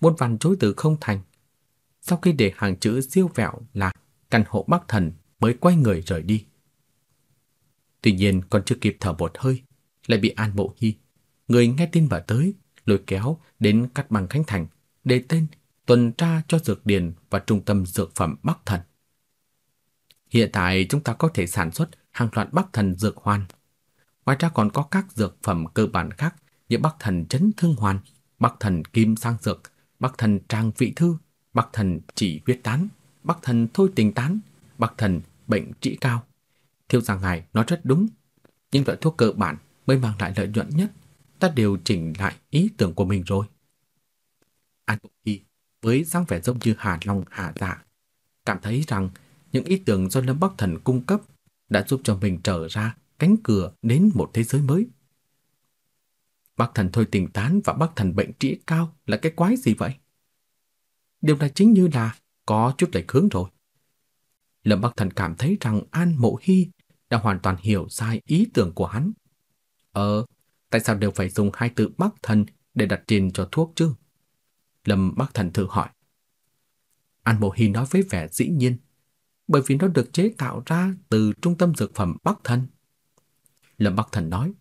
muôn văn chối từ không thành. Sau khi để hàng chữ siêu vẹo là căn hộ Bắc Thần mới quay người rời đi. Tuy nhiên còn chưa kịp thở một hơi, lại bị An Mộ Hy, người nghe tin bà tới, lôi kéo đến cắt bằng Khánh Thành, để tên tuần tra cho dược điền và trung tâm dược phẩm Bắc Thần. Hiện tại chúng ta có thể sản xuất hàng loạt Bắc Thần dược hoàn. Ngoài ra còn có các dược phẩm cơ bản khác như Bắc Thần chấn thương hoàn, Bắc Thần kim sang dược, Bắc Thần trang vị thư, Bắc Thần chỉ huyết tán, Bắc Thần thôi tình tán, Bắc Thần bệnh trị cao. Thiếu gia ngài nói rất đúng, nhưng loại thuốc cơ bản mới mang lại lợi nhuận nhất. Ta điều chỉnh lại ý tưởng của mình rồi. An Tục Hy với dáng vẻ giống như Hà Long Hà Dạ, cảm thấy rằng những ý tưởng do Lâm Bắc Thần cung cấp đã giúp cho mình trở ra cánh cửa đến một thế giới mới. Bắc thần thôi tình tán và bắc thần bệnh trĩ cao là cái quái gì vậy? Điều này chính như là có chút lệch hướng rồi. Lâm Bắc Thần cảm thấy rằng An Mộ Hy đã hoàn toàn hiểu sai ý tưởng của hắn. Ờ, tại sao đều phải dùng hai từ Bắc Thần để đặt tên cho thuốc chứ? Lâm Bắc Thần thử hỏi. An Mộ Hy nói với vẻ dĩ nhiên, bởi vì nó được chế tạo ra từ trung tâm dược phẩm Bắc Thần. Lâm Bắc Thần nói,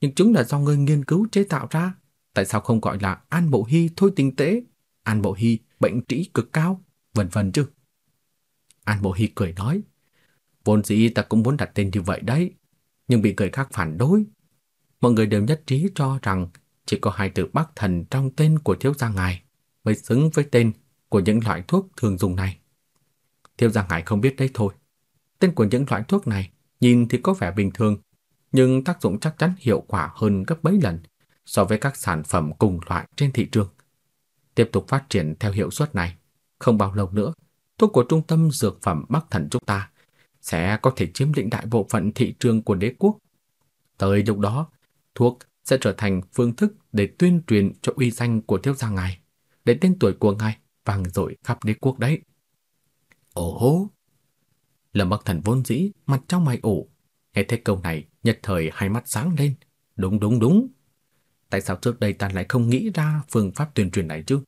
nhưng chúng là do ngươi nghiên cứu chế tạo ra, tại sao không gọi là An Mộ Hy thôi tinh tế, An Mộ Hy bệnh trĩ cực cao, vân vân chứ? An Mộ Hy cười nói, vốn dĩ ta cũng muốn đặt tên như vậy đấy, nhưng bị người khác phản đối. Mọi người đều nhất trí cho rằng chỉ có hai từ Bắc Thần trong tên của thiếu gia ngài mới xứng với tên của những loại thuốc thường dùng này. Thiếu gia ngài không biết đấy thôi. Tên của những loại thuốc này nhìn thì có vẻ bình thường, nhưng tác dụng chắc chắn hiệu quả hơn gấp mấy lần so với các sản phẩm cùng loại trên thị trường. Tiếp tục phát triển theo hiệu suất này, không bao lâu nữa, thuốc của trung tâm dược phẩm Bắc Thần chúng ta sẽ có thể chiếm lĩnh đại bộ phận thị trường của đế quốc. Tới lúc đó, thuốc sẽ trở thành phương thức để tuyên truyền cho uy danh của thiếu gia ngài, để tên tuổi của ngài vang dội khắp đế quốc đấy. Ồ hô! Lâm Bắc Thần vốn dĩ mặt trong mày ủ, nghe thấy câu này nhật thời hai mắt sáng lên. Đúng đúng đúng. Tại sao trước đây ta lại không nghĩ ra phương pháp tuyên truyền này chứ?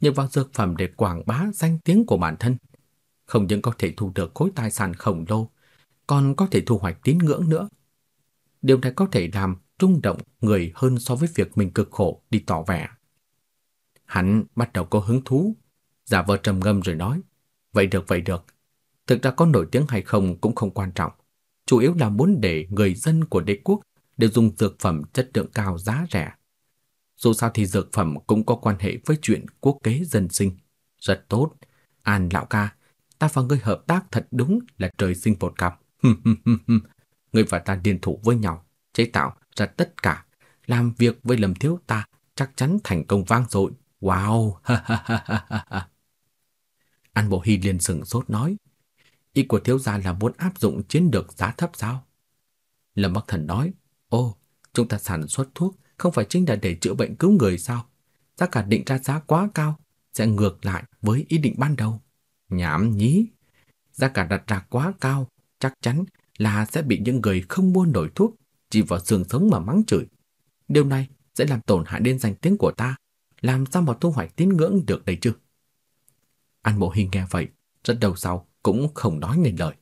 Nhờ vào dược phẩm để quảng bá danh tiếng của bản thân, không những có thể thu được khối tài sản khổng lồ, còn có thể thu hoạch tín ngưỡng nữa. Điều này có thể làm rung động người hơn so với việc mình cực khổ đi tỏ vẻ. Hắn bắt đầu có hứng thú, giả vờ trầm ngâm rồi nói, vậy được vậy được, thực ra có nổi tiếng hay không cũng không quan trọng, chủ yếu là muốn để người dân của đế quốc đều dùng dược phẩm chất lượng cao giá rẻ. Dù sao thì dược phẩm cũng có quan hệ với chuyện quốc kế dân sinh. Rất tốt. An lão ca, ta và ngươi hợp tác thật đúng là trời sinh một cặp. ngươi và ta liên thủ với nhau, chế tạo ra tất cả, làm việc với lầm thiếu ta chắc chắn thành công vang dội. Wow! (laughs) An Bộ Hy liền sừng sốt nói, ý của thiếu gia là muốn áp dụng chiến lược giá thấp sao? Lâm Bắc Thần nói, ô, chúng ta sản xuất thuốc không phải chính là để chữa bệnh cứu người sao? Giá cả định ra giá quá cao, sẽ ngược lại với ý định ban đầu. Nhảm nhí! Giá cả đặt ra quá cao, chắc chắn là sẽ bị những người không mua nổi thuốc chỉ vào xương sống mà mắng chửi. Điều này sẽ làm tổn hại đến danh tiếng của ta, làm sao mà thu hoạch tín ngưỡng được đây chứ? An Mộ Hình nghe vậy, rất đầu sau cũng không nói nên lời.